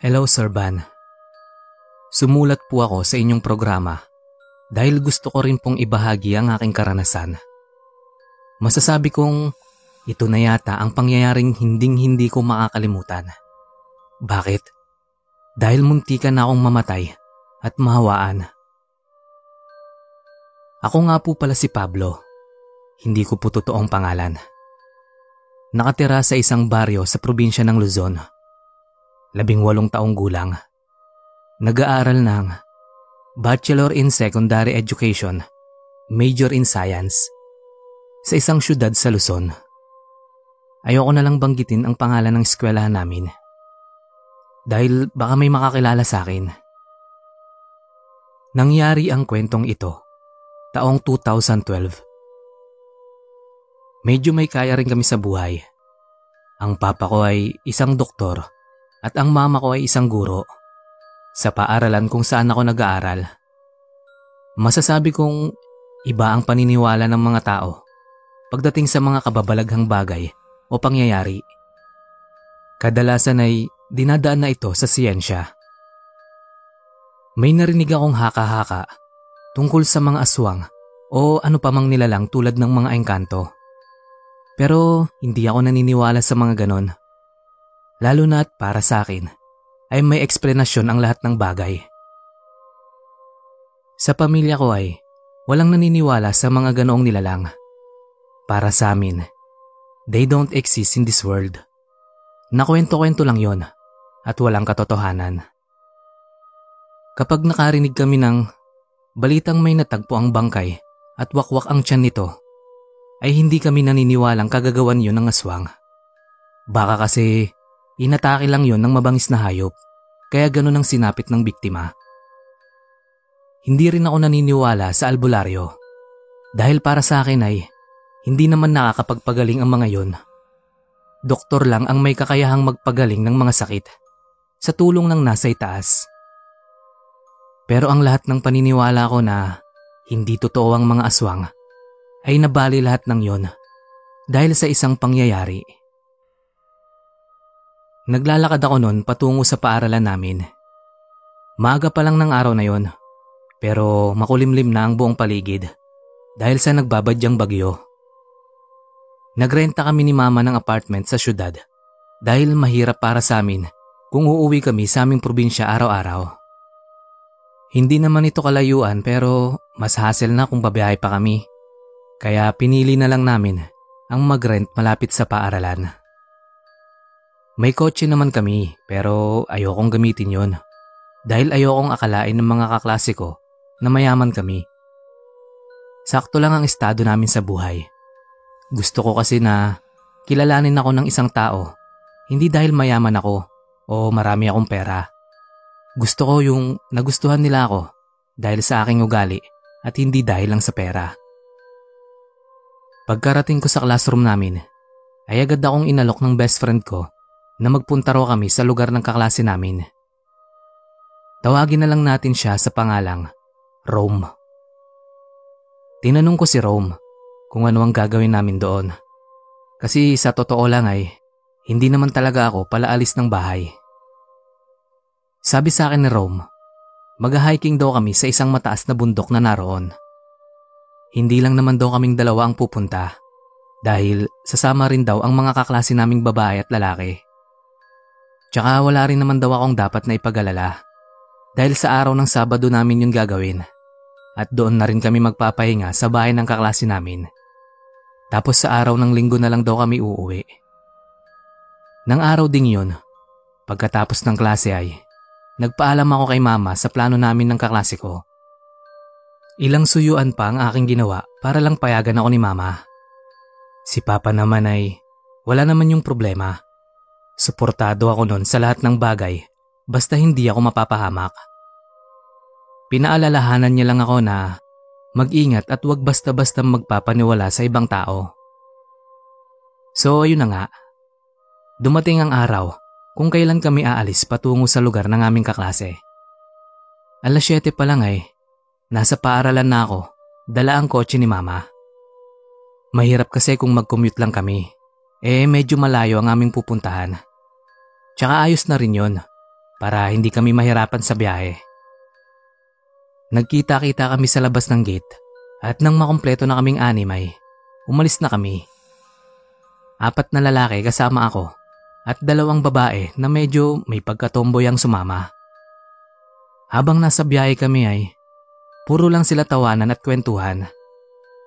Hello, Sir Van. Sumulat po ako sa inyong programa dahil gusto ko rin pong ibahagi ang aking karanasan. Masasabi kong ito na yata ang pangyayaring hinding-hindi ko makakalimutan. Bakit? Dahil muntikan na akong mamatay at mahawaan. Ako nga po pala si Pablo. Hindi ko po totoong pangalan. Nakatira sa isang baryo sa probinsya ng Luzon. Labing walong taong gulang. Nag-aaral ng Bachelor in Secondary Education, Major in Science, sa isang syudad sa Luzon. Ayoko na lang banggitin ang pangalan ng eskwelahan namin. Dahil baka may makakilala sa akin. Nangyari ang kwentong ito, taong 2012. Medyo may kaya rin kami sa buhay. Ang papa ko ay isang doktor at ang mama ko ay isang guro sa paaralan kung saan ako nag-aaral. Masasabi kong iba ang paniniwala ng mga tao pagdating sa mga kababalaghang bagay o pangyayari. Kadalasan ay dinadaan na ito sa siyensya. May narinig akong haka-haka tungkol sa mga aswang o ano pa mang nilalang tulad ng mga engkanto. Pero hindi ako naniniwala sa mga ganon. Lalo na at para sa akin ay may eksplanasyon ang lahat ng bagay. Sa pamilya ko ay walang naniniwala sa mga ganoong nilalang. Para sa amin, they don't exist in this world. Nakwento-kwento lang yon at walang katotohanan. Kapag nakarinig kami ng balitang may natagpo ang bangkay at wakwak ang tiyan nito, ay hindi kami naniniwalang kagagawan yon ng aswang. Baka kasi inatake lang yon ng mabangis na hayop, kaya ganun ang sinapit ng biktima. Hindi rin ako naniniwala sa albularyo dahil para sa akin ay hindi naman nakakapagpagaling ang mga yon. Doktor lang ang may kakayahang magpagaling ng mga sakit sa tulong ng nasa itaas. Pero ang lahat ng paniniwala ko na hindi totoo ang mga aswang ay nabali lahat ng yon dahil sa isang pangyayari. Naglalakad ako noon patungo sa paaralan namin. Maaga pa lang ng araw na yon, pero makulimlim na ang buong paligid dahil sa nagbabadyang bagyo. Nagrenta kami ni mama ng apartment sa syudad dahil mahirap para sa amin kung uuwi kami sa aming probinsya araw-araw. Hindi naman ito kalayuan pero mas hassle na kung babiyahe pa kami. Kaya pinili na lang namin ang mag-rent malapit sa paaralan. May kotse naman kami pero ayokong gamitin yon dahil ayokong akalain ng mga kaklase ko na mayaman kami. Sakto lang ang estado namin sa buhay. Gusto ko kasi na kilalanin ako ng isang tao hindi dahil mayaman ako o marami akong pera gusto ko yung nagustuhan nila ako dahil sa aking ugali at hindi dahil lang sa pera. Pagkarating ko sa classroom namin, ay agad akong inalok ng best friend ko na magpunta raw kami sa lugar ng kaklase namin. Tawagin na lang natin siya sa pangalang Rome. Tinanong ko si Rome kung ano ang gagawin namin doon. Kasi sa totoo lang ay hindi naman talaga ako palaalis ng bahay. Sabi sa akin ni Rome, mag-hiking daw kami sa isang mataas na bundok na naroon. Hindi lang naman daw kaming dalawa ang pupunta dahil sasama rin daw ang mga kaklase naming babae at lalaki. Tsaka wala rin naman daw akong dapat na ipag-alala dahil sa araw ng Sabado namin yun gagawin at doon na rin kami magpapahinga sa bahay ng kaklase namin. Tapos sa araw ng linggo na lang daw kami uuwi. Nang araw ding yun, pagkatapos ng klase ay Nagpaalam ako kay mama sa plano namin ng kaklase ko. Ilang suyuan pa ang aking ginawa para lang payagan ako ni mama. Si papa naman ay wala naman yung problema. Suportado ako noon sa lahat ng bagay basta hindi ako mapapahamak. Pinaalalahanan niya lang ako na mag-ingat at huwag basta-basta magpapaniwala sa ibang tao. So ayun na nga. Dumating ang araw kung kailan kami aalis patungo sa lugar ng aming kaklase. Alas 7 pa lang ay, nasa paaralan na ako, dala ang kotse ni mama. Mahirap kasi kung mag-commute lang kami, eh medyo malayo ang aming pupuntahan. Tsaka ayos na rin yon para hindi kami mahirapan sa biyahe. Nagkita-kita kami sa labas ng gate at nang makumpleto na kaming anim ay umalis na kami. Apat na lalaki kasama ako at dalawang babae na medyo may pagkatomboy ang sumama. Habang nasa biyahe kami ay puro lang sila tawanan at kwentuhan.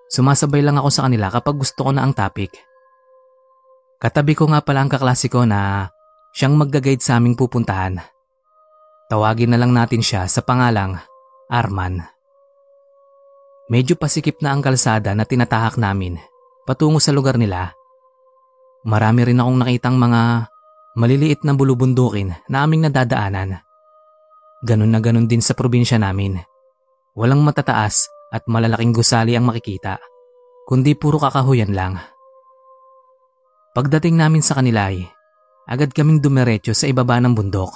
Sumasabay lang ako sa kanila kapag gusto ko na ang topic. Katabi ko nga pala ang kaklasiko na siyang magga-guide sa aming pupuntahan. Tawagin na lang natin siya sa pangalang Arman. Medyo pasikip na ang kalsada na tinatahak namin patungo sa lugar nila Marami rin akong nakitang mga maliliit na bulubundukin na aming nadadaanan. Ganun na ganun din sa probinsya namin. Walang matataas at malalaking gusali ang makikita, kundi puro kakahuyan lang. Pagdating namin sa kanila ay, agad kaming dumiretso sa ibaba ng bundok.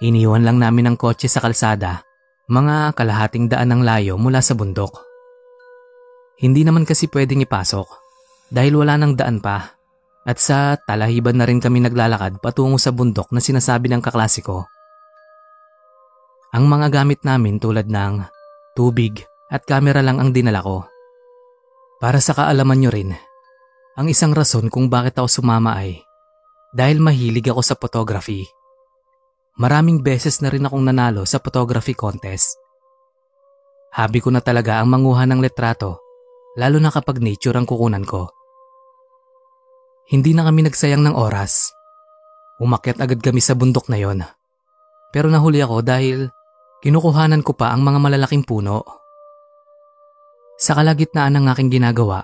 Iniwan lang namin ang kotse sa kalsada, mga kalahating daan ng layo mula sa bundok. Hindi naman kasi pwedeng ipasok dahil wala nang daan pa at sa talahiban na rin kami naglalakad patungo sa bundok na sinasabi ng kaklasiko. Ang mga gamit namin tulad ng tubig at kamera lang ang dinala ko. Para sa kaalaman nyo rin, ang isang rason kung bakit ako sumama ay dahil mahilig ako sa photography. Maraming beses na rin akong nanalo sa photography contest. Habi ko na talaga ang manguha ng letrato, lalo na kapag nature ang kukunan ko. Hindi na kami nagsayang ng oras. Umakyat agad kami sa bundok na yon. Pero nahuli ako dahil kinukuhanan ko pa ang mga malalaking puno. Sa kalagitnaan ng aking ginagawa,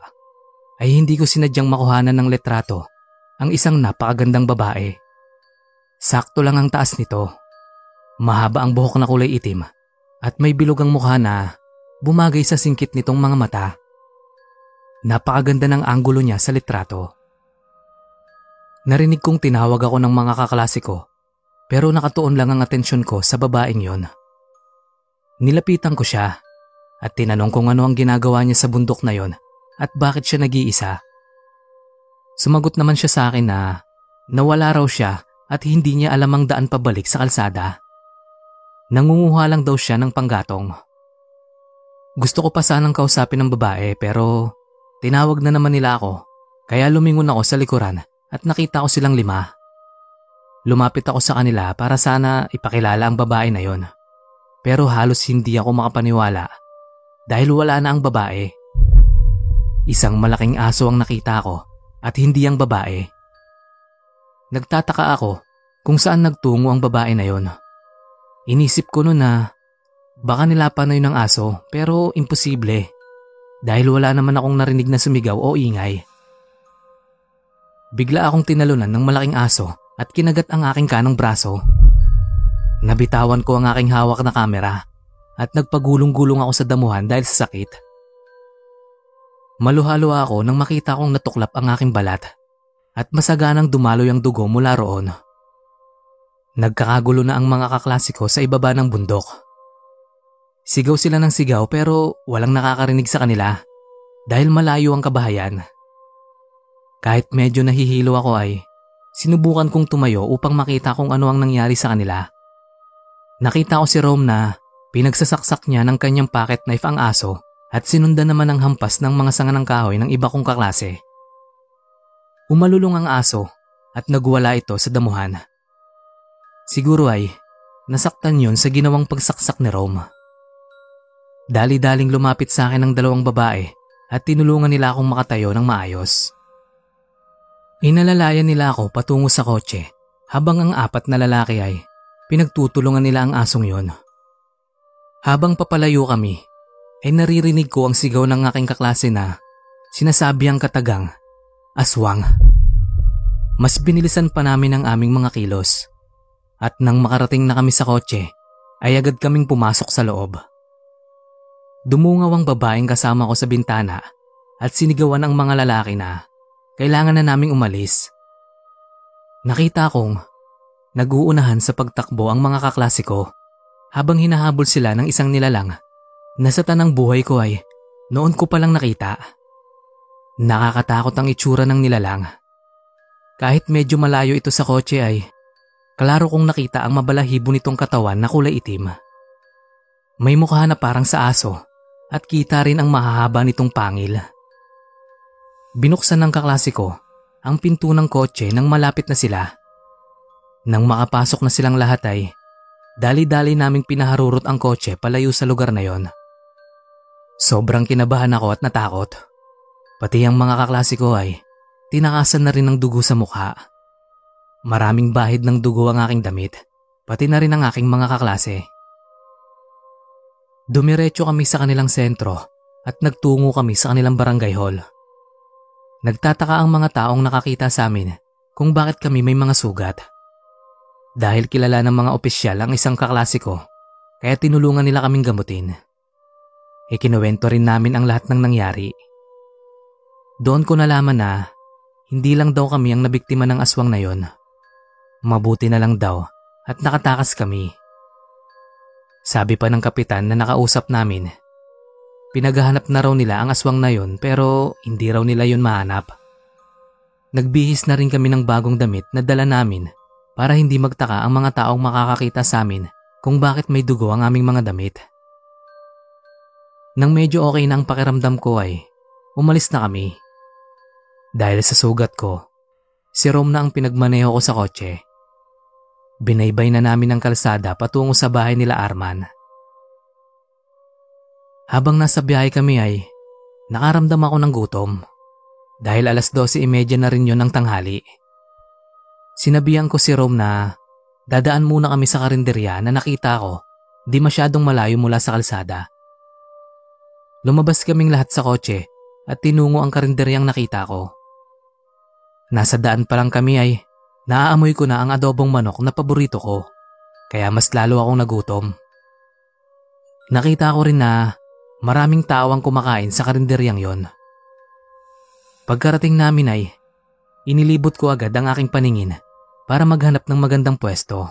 ay hindi ko sinadyang makuhanan ng letrato ang isang napakagandang babae. Sakto lang ang taas nito. Mahaba ang buhok na kulay itim at may bilog ang mukha na bumagay sa singkit nitong mga mata. Napakaganda ng anggulo niya sa litrato. Narinig kong tinawag ako ng mga kaklase ko pero nakatuon lang ang atensyon ko sa babaeng yon. Nilapitan ko siya at tinanong kung ano ang ginagawa niya sa bundok na yon at bakit siya nag-iisa. Sumagot naman siya sa akin na nawala raw siya at hindi niya alam ang daan pabalik sa kalsada. Nangunguha lang daw siya ng panggatong. Gusto ko pa sanang kausapin ng babae pero tinawag na naman nila ako kaya lumingon ako sa likuran at nakita ko silang lima. Lumapit ako sa kanila para sana ipakilala ang babae na yon. Pero halos hindi ako makapaniwala dahil wala na ang babae. Isang malaking aso ang nakita ko at hindi ang babae. Nagtataka ako kung saan nagtungo ang babae na yon. Inisip ko noon na baka nilapan na yun ng aso pero imposible dahil wala naman akong narinig na sumigaw o ingay. Bigla akong tinalunan ng malaking aso at kinagat ang aking kanang braso. Nabitawan ko ang aking hawak na kamera at nagpagulong-gulong ako sa damuhan dahil sa sakit. Maluhalo ako nang makita kong natuklap ang aking balat at masaganang dumaloy ang dugo mula roon. Nagkakagulo na ang mga kaklasiko sa ibaba ng bundok. Sigaw sila ng sigaw pero walang nakakarinig sa kanila dahil malayo ang kabahayan. Kahit medyo nahihilo ako ay, sinubukan kong tumayo upang makita kung ano ang nangyari sa kanila. Nakita ko si Rome na pinagsasaksak niya ng kanyang pocket knife ang aso at sinundan naman ang hampas ng mga sanga ng kahoy ng iba kong kaklase. Umalulong ang aso at nagwala ito sa damuhan. Siguro ay nasaktan yun sa ginawang pagsaksak ni Rome. Dali-daling lumapit sa akin ang dalawang babae at tinulungan nila akong makatayo ng maayos. Inalalayan nila ako patungo sa kotse habang ang apat na lalaki ay pinagtutulungan nila ang asong yon. Habang papalayo kami, ay naririnig ko ang sigaw ng aking kaklase na sinasabi ang katagang, aswang. Mas binilisan pa namin ang aming mga kilos. At nang makarating na kami sa kotse, ay agad kaming pumasok sa loob. Dumungaw ang babaeng kasama ko sa bintana at sinigawan ang mga lalaki na kailangan na naming umalis. Nakita kong naguunahan sa pagtakbo ang mga kaklase ko habang hinahabol sila ng isang nilalang na sa tanang buhay ko ay noon ko palang nakita. Nakakatakot ang itsura ng nilalang. Kahit medyo malayo ito sa kotse ay Klaro kong nakita ang mabalahibo nitong katawan na kulay itim. May mukha na parang sa aso at kita rin ang mahahaba nitong pangil. Binuksan ng kaklasiko ang pinto ng kotse nang malapit na sila. Nang makapasok na silang lahat ay, dali-dali naming pinaharurot ang kotse palayo sa lugar na yon. Sobrang kinabahan ako at natakot. Pati ang mga kaklasiko ay tinakasan na rin ng dugo sa mukha. Maraming bahid ng dugo ang aking damit, pati na rin ang aking mga kaklase. Dumiretso kami sa kanilang sentro at nagtungo kami sa kanilang barangay hall. Nagtataka ang mga taong nakakita sa amin kung bakit kami may mga sugat. Dahil kilala ng mga opisyal ang isang kaklasiko, kaya tinulungan nila kaming gamutin. Ikinuwento rin namin ang lahat ng nangyari. Doon ko nalaman na hindi lang daw kami ang nabiktima ng aswang na yon. Mabuti na lang daw at nakatakas kami. Sabi pa ng kapitan na nakausap namin Pinaghahanap na raw nila ang aswang na yon pero hindi raw nila yon mahanap. Nagbihis na rin kami ng bagong damit na dala namin para hindi magtaka ang mga taong makakakita sa amin kung bakit may dugo ang aming mga damit. Nang medyo okay na ang pakiramdam ko ay umalis na kami. Dahil sa sugat ko, si Rom na ang pinagmaneho ko sa kotse. Binaybay na namin ang kalsada patungo sa bahay nila Arman. Habang nasa biyahe kami ay nakaramdam ako ng gutom dahil alas 12.30 na rin yon ng tanghali. Sinabihan ko si Rome na dadaan muna kami sa karinderya na nakita ko di masyadong malayo mula sa kalsada. Lumabas kaming lahat sa kotse at tinungo ang karinderyang nakita ko. Nasa daan pa lang kami ay naaamoy ko na ang adobong manok na paborito ko kaya mas lalo akong nagutom. Nakita ko rin na Maraming tao ang kumakain sa karinderyang yon. Pagkarating namin ay, inilibot ko agad ang aking paningin para maghanap ng magandang pwesto.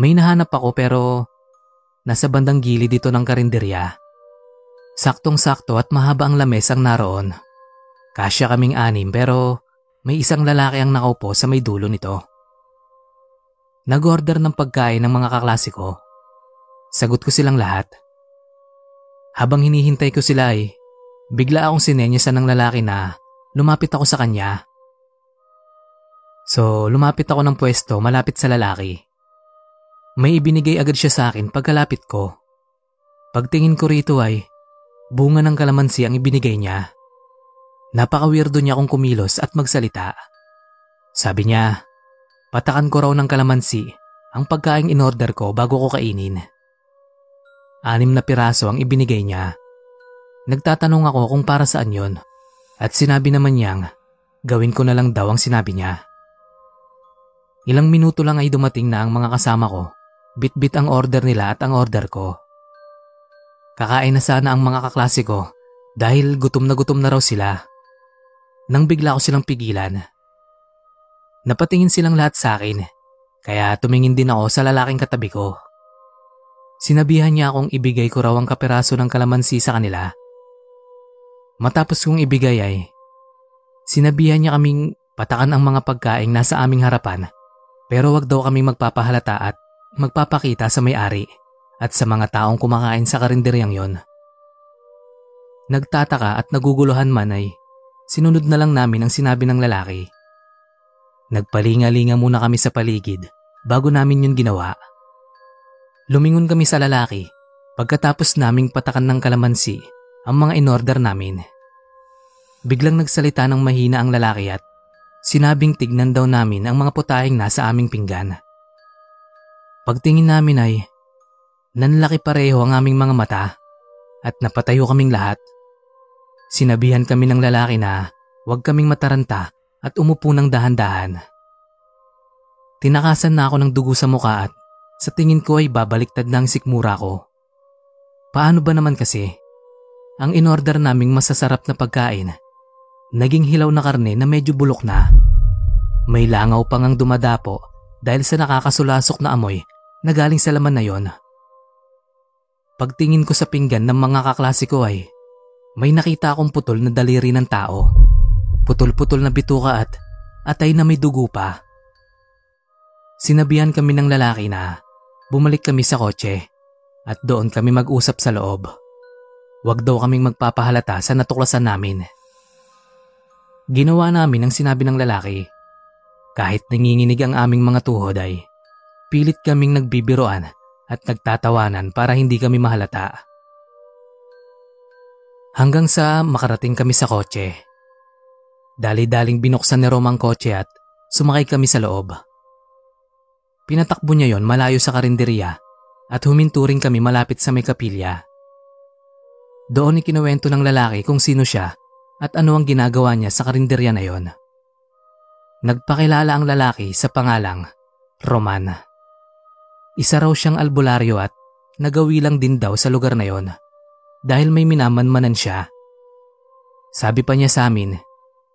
May nahanap ako pero nasa bandang gilid dito ng karinderya. Saktong-sakto at mahaba ang lamesang naroon. Kasya kaming anim pero may isang lalaki ang nakaupo sa may dulo nito. Nag-order ng pagkain ng mga kaklasiko. Sagot ko silang lahat. Habang hinihintay ko sila ay, bigla akong sinenyasan ng lalaki na lumapit ako sa kanya. So, lumapit ako ng pwesto malapit sa lalaki. May ibinigay agad siya sa akin pagkalapit ko. Pagtingin ko rito ay, bunga ng kalamansi ang ibinigay niya. Napaka-weirdo niya kung kumilos at magsalita. Sabi niya, patakan ko raw ng kalamansi ang pagkain in-order ko bago ko kainin. Anim na piraso ang ibinigay niya. Nagtatanong ako kung para saan yon at sinabi naman niyang gawin ko na lang daw ang sinabi niya. Ilang minuto lang ay dumating na ang mga kasama ko. Bit-bit ang order nila at ang order ko. Kakain na sana ang mga kaklase ko dahil gutom na gutom na raw sila. Nang bigla ko silang pigilan. Napatingin silang lahat sa akin kaya tumingin din ako sa lalaking katabi ko. Sinabihan niya akong ibigay ko raw ang kaperaso ng kalamansi sa kanila. Matapos kong ibigay ay, sinabihan niya kaming patakan ang mga pagkaing nasa aming harapan pero wag daw kaming magpapahalata at magpapakita sa may-ari at sa mga taong kumakain sa karinderyang yon. Nagtataka at naguguluhan man ay sinunod na lang namin ang sinabi ng lalaki. Nagpalinga-linga muna kami sa paligid bago namin yun ginawa. Lumingon kami sa lalaki pagkatapos naming patakan ng kalamansi ang mga inorder namin. Biglang nagsalita ng mahina ang lalaki at sinabing tignan daw namin ang mga putahing nasa aming pinggan. Pagtingin namin ay nanlaki pareho ang aming mga mata at napatayo kaming lahat. Sinabihan kami ng lalaki na huwag kaming mataranta at umupo ng dahan-dahan. Tinakasan na ako ng dugo sa muka at sa tingin ko ay babaliktad na ang sikmura ko. Paano ba naman kasi? Ang inorder naming masasarap na pagkain, naging hilaw na karne na medyo bulok na. May langaw pang ang dumadapo dahil sa nakakasulasok na amoy na galing sa laman na yon. Pagtingin ko sa pinggan ng mga kaklase ko ay may nakita akong putol na daliri ng tao. Putol-putol na bituka at atay na may dugo pa. Sinabihan kami ng lalaki na bumalik kami sa kotse at doon kami mag-usap sa loob. Huwag daw kaming magpapahalata sa natuklasan namin. Ginawa namin ang sinabi ng lalaki. Kahit nanginginig ang aming mga tuhod ay pilit kaming nagbibiroan at nagtatawanan para hindi kami mahalata. Hanggang sa makarating kami sa kotse. Dali-daling binuksan ni Rom ang kotse at sumakay kami sa loob. Pinatakbo niya yon malayo sa karinderya at huminto rin kami malapit sa may kapilya. Doon ikinuwento ng lalaki kung sino siya at ano ang ginagawa niya sa karinderya na yon. Nagpakilala ang lalaki sa pangalang Roman. Isa raw siyang albularyo at nagawi lang din daw sa lugar na yon dahil may minamanmanan siya. Sabi pa niya sa amin,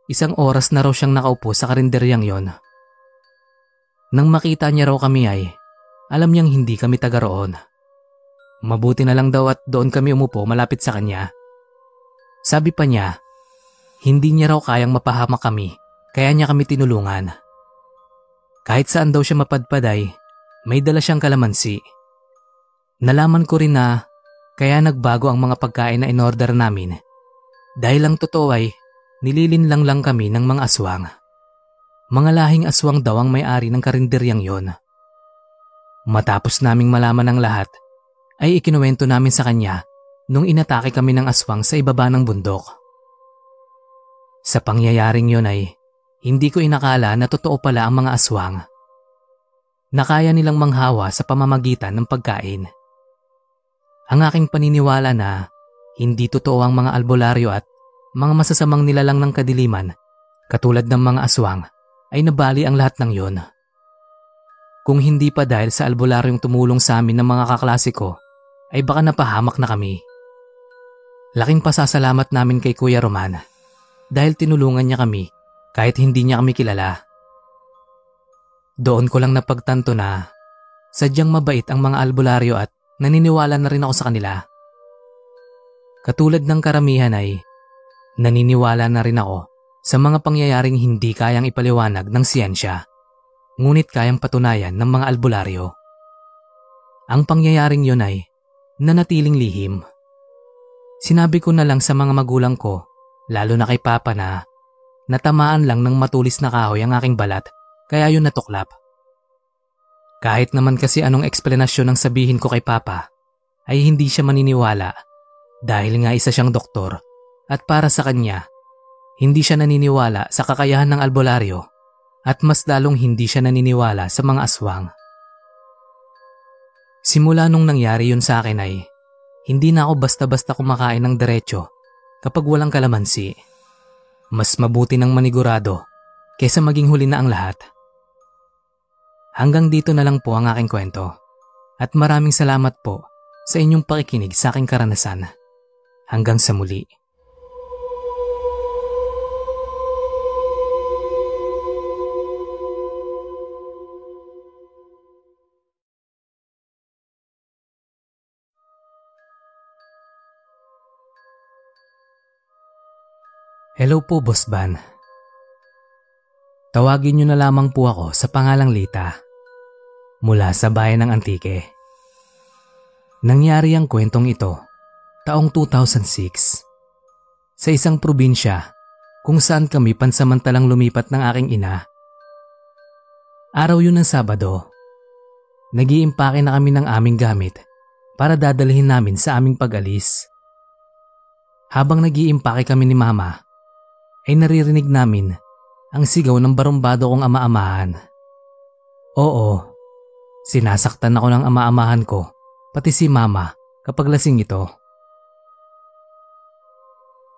isang oras na raw siyang nakaupo sa karinderyang yon nang makita niya raw kami ay, alam niyang hindi kami taga roon. Mabuti na lang daw at doon kami umupo malapit sa kanya. Sabi pa niya, hindi niya raw kayang mapahamak kami, kaya niya kami tinulungan. Kahit saan daw siya mapadpad ay, may dala siyang kalamansi. Nalaman ko rin na kaya nagbago ang mga pagkain na inorder namin. Dahil lang totoo ay, nililinlang lang kami ng mga aswang. Mga lahing aswang daw ang may-ari ng karinderyang yon. Matapos naming malaman ang lahat, ay ikinuwento namin sa kanya nung inatake kami ng aswang sa ibaba ng bundok. Sa pangyayaring yon ay, hindi ko inakala na totoo pala ang mga aswang. Nakaya nilang manghawa sa pamamagitan ng pagkain. Ang aking paniniwala na hindi totoo ang mga albularyo at mga masasamang nilalang ng kadiliman, katulad ng mga aswang, ay nabali ang lahat ng yon. Kung hindi pa dahil sa albularyong tumulong sa amin ng mga kaklasiko, ay baka napahamak na kami. Laking pasasalamat namin kay Kuya Roman dahil tinulungan niya kami kahit hindi niya kami kilala. Doon ko lang napagtanto na sadyang mabait ang mga albularyo at naniniwala na rin ako sa kanila. Katulad ng karamihan ay naniniwala na rin ako sa mga pangyayaring hindi kayang ipaliwanag ng siyensya, ngunit kayang patunayan ng mga albularyo. Ang pangyayaring yun ay nanatiling lihim. Sinabi ko na lang sa mga magulang ko, lalo na kay Papa na natamaan lang ng matulis na kahoy ang aking balat kaya yun natuklap. Kahit naman kasi anong eksplanasyon ang sabihin ko kay Papa, ay hindi siya maniniwala dahil nga isa siyang doktor at para sa kanya hindi siya naniniwala sa kakayahan ng albularyo at mas lalong hindi siya naniniwala sa mga aswang. Simula nung nangyari yun sa akin ay, hindi na ako basta-basta kumakain ng diretsyo kapag walang kalamansi. Mas mabuti ng manigurado kesa maging huli na ang lahat. Hanggang dito na lang po ang aking kwento at maraming salamat po sa inyong pakikinig sa aking karanasan. Hanggang sa muli. Hello po, Boss Ban. Tawagin niyo na lamang po ako sa pangalang Lita mula sa bayan ng Antique. Nangyari ang kwentong ito taong 2006 sa isang probinsya kung saan kami pansamantalang lumipat ng aking ina. Araw yun ng Sabado. Nag-iimpake na kami ng aming gamit para dadalhin namin sa aming pag-alis. Habang nag-iimpake kami ni Mama, ay naririnig namin ang sigaw ng barumbado kong ama-amahan. Oo, sinasaktan ako ng ama-amahan ko, pati si mama kapag lasing ito.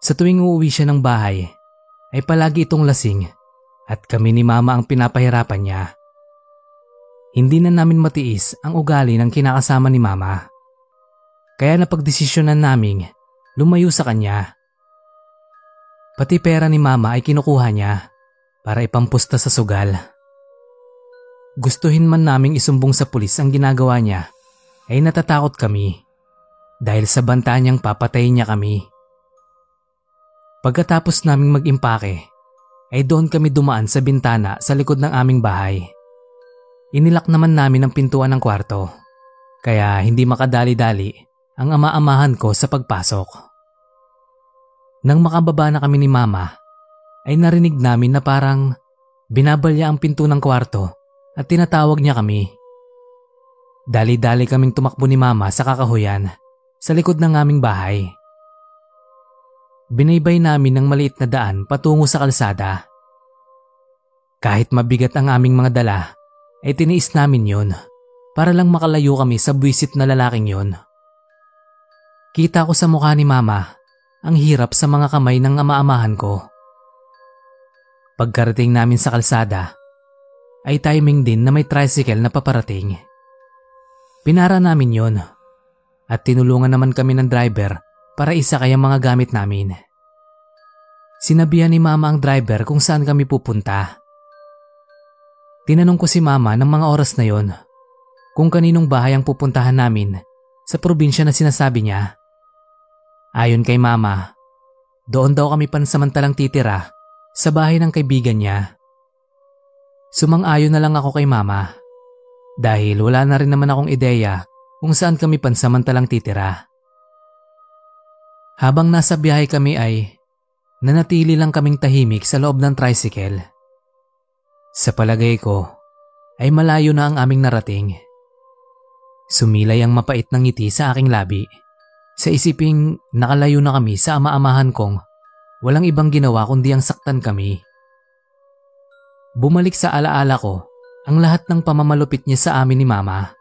Sa tuwing uuwi siya ng bahay, ay palagi itong lasing at kami ni mama ang pinapahirapan niya. Hindi na namin matiis ang ugali ng kinakasama ni mama. Kaya napagdesisyonan naming lumayo sa kanya Pati pera ni mama ay kinukuha niya para ipampusta sa sugal. Gustuhin man naming isumbong sa pulis ang ginagawa niya ay natatakot kami dahil sa banta niyang papatayin niya kami. Pagkatapos naming mag-impake ay doon kami dumaan sa bintana sa likod ng aming bahay. inilak naman namin ang pintuan ng kwarto. Kaya hindi makadali-dali ang ama-amahan ko sa pagpasok. Nang makababa na kami ni mama, ay narinig namin na parang binabalya ang pinto ng kwarto at tinatawag niya kami. Dali-dali kaming tumakbo ni mama sa kakahuyan sa likod ng aming bahay. Binaybay namin ng maliit na daan patungo sa kalsada. Kahit mabigat ang aming mga dala, ay tiniis namin yon para lang makalayo kami sa buwisit na lalaking yon. Kita ko sa mukha ni mama ang hirap sa mga kamay ng ama-amahan ko. Pagkarating namin sa kalsada, ay timing din na may tricycle na paparating. Pinara namin yon at tinulungan naman kami ng driver para isakay ang mga gamit namin. Sinabihan ni mama ang driver kung saan kami pupunta. Tinanong ko si mama ng mga oras na yon kung kaninong bahay ang pupuntahan namin sa probinsya na sinasabi niya. Ayon kay mama, doon daw kami pansamantalang titira sa bahay ng kaibigan niya. Sumang-ayon na lang ako kay mama dahil wala na rin naman akong ideya kung saan kami pansamantalang titira. Habang nasa biyahe kami ay nanatili lang kaming tahimik sa loob ng tricycle. Sa palagay ko ay malayo na ang aming narating. Sumilay ang mapait ng ngiti sa aking labi sa isiping nakalayo na kami sa ama-amahan kong walang ibang ginawa kundi ang saktan kami. Bumalik sa alaala ko ang lahat ng pamamalupit niya sa amin ni Mama.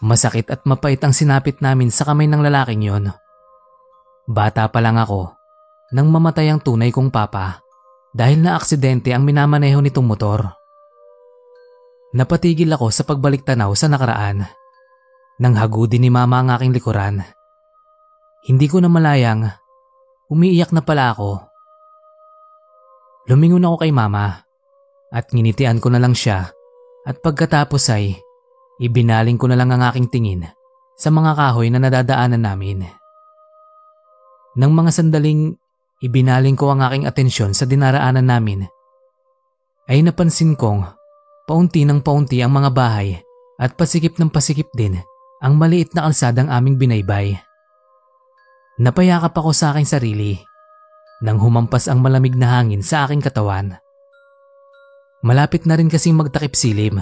Masakit at mapait ang sinapit namin sa kamay ng lalaking yon. Bata pa lang ako nang mamatay ang tunay kong papa dahil na aksidente ang minamaneho nitong motor. Napatigil ako sa pagbalik tanaw sa nakaraan. Nang hagudin ni mama ang aking likuran. Hindi ko na malayang umiiyak na pala ako. Lumingon ako kay mama at nginitian ko na lang siya at pagkatapos ay Ibinaling ko na lang ang aking tingin sa mga kahoy na nadadaanan namin. Nang mga sandaling ibinaling ko ang aking atensyon sa dinaraanan namin, ay napansin kong paunti ng paunti ang mga bahay at pasikip ng pasikip din ang maliit na kalsadang aming binaybay. Napayakap ako sa aking sarili nang humampas ang malamig na hangin sa aking katawan. Malapit na rin kasing magtakip silim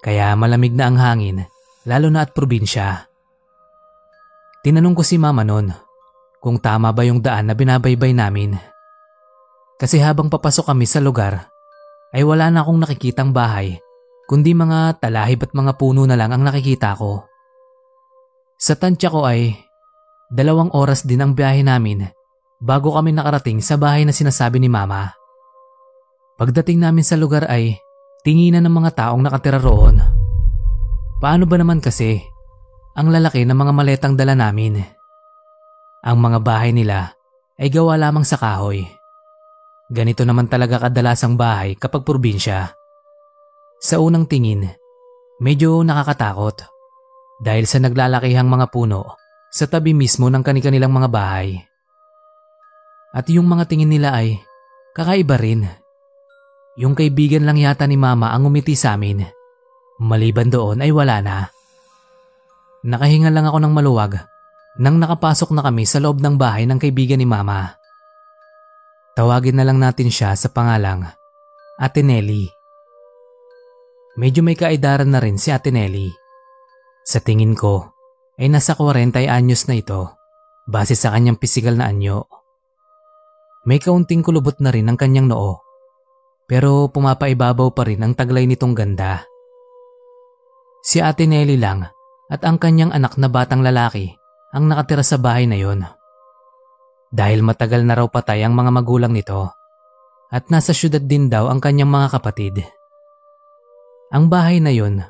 kaya malamig na ang hangin, lalo na at probinsya. Tinanong ko si mama noon kung tama ba yung daan na binabaybay namin. Kasi habang papasok kami sa lugar, ay wala na akong nakikitang bahay, kundi mga talahib at mga puno na lang ang nakikita ko. Sa tansya ko ay dalawang oras din ang biyahe namin bago kami nakarating sa bahay na sinasabi ni mama. Pagdating namin sa lugar ay tinginan ng mga taong nakatira roon. Paano ba naman kasi ang lalaki ng mga maletang dala namin? Ang mga bahay nila ay gawa lamang sa kahoy. Ganito naman talaga kadalasang bahay kapag probinsya. Sa unang tingin, medyo nakakatakot dahil sa naglalakihang mga puno sa tabi mismo ng kanilang mga bahay. At yung mga tingin nila ay kakaiba rin yung kaibigan lang yata ni mama ang umiti sa amin. Maliban doon ay wala na. Nakahinga lang ako ng maluwag nang nakapasok na kami sa loob ng bahay ng kaibigan ni mama. Tawagin na lang natin siya sa pangalang Ate Nelly. Medyo may kaedaran na rin si Ate Nelly. Sa tingin ko ay nasa 40 anyos na ito base sa kanyang pisikal na anyo. May kaunting kulubot na rin ang kanyang noo pero pumapaibabaw pa rin ang taglay nitong ganda. Si Ate Nelly lang at ang kanyang anak na batang lalaki ang nakatira sa bahay na yon. Dahil matagal na raw patay ang mga magulang nito at nasa syudad din daw ang kanyang mga kapatid. Ang bahay na yon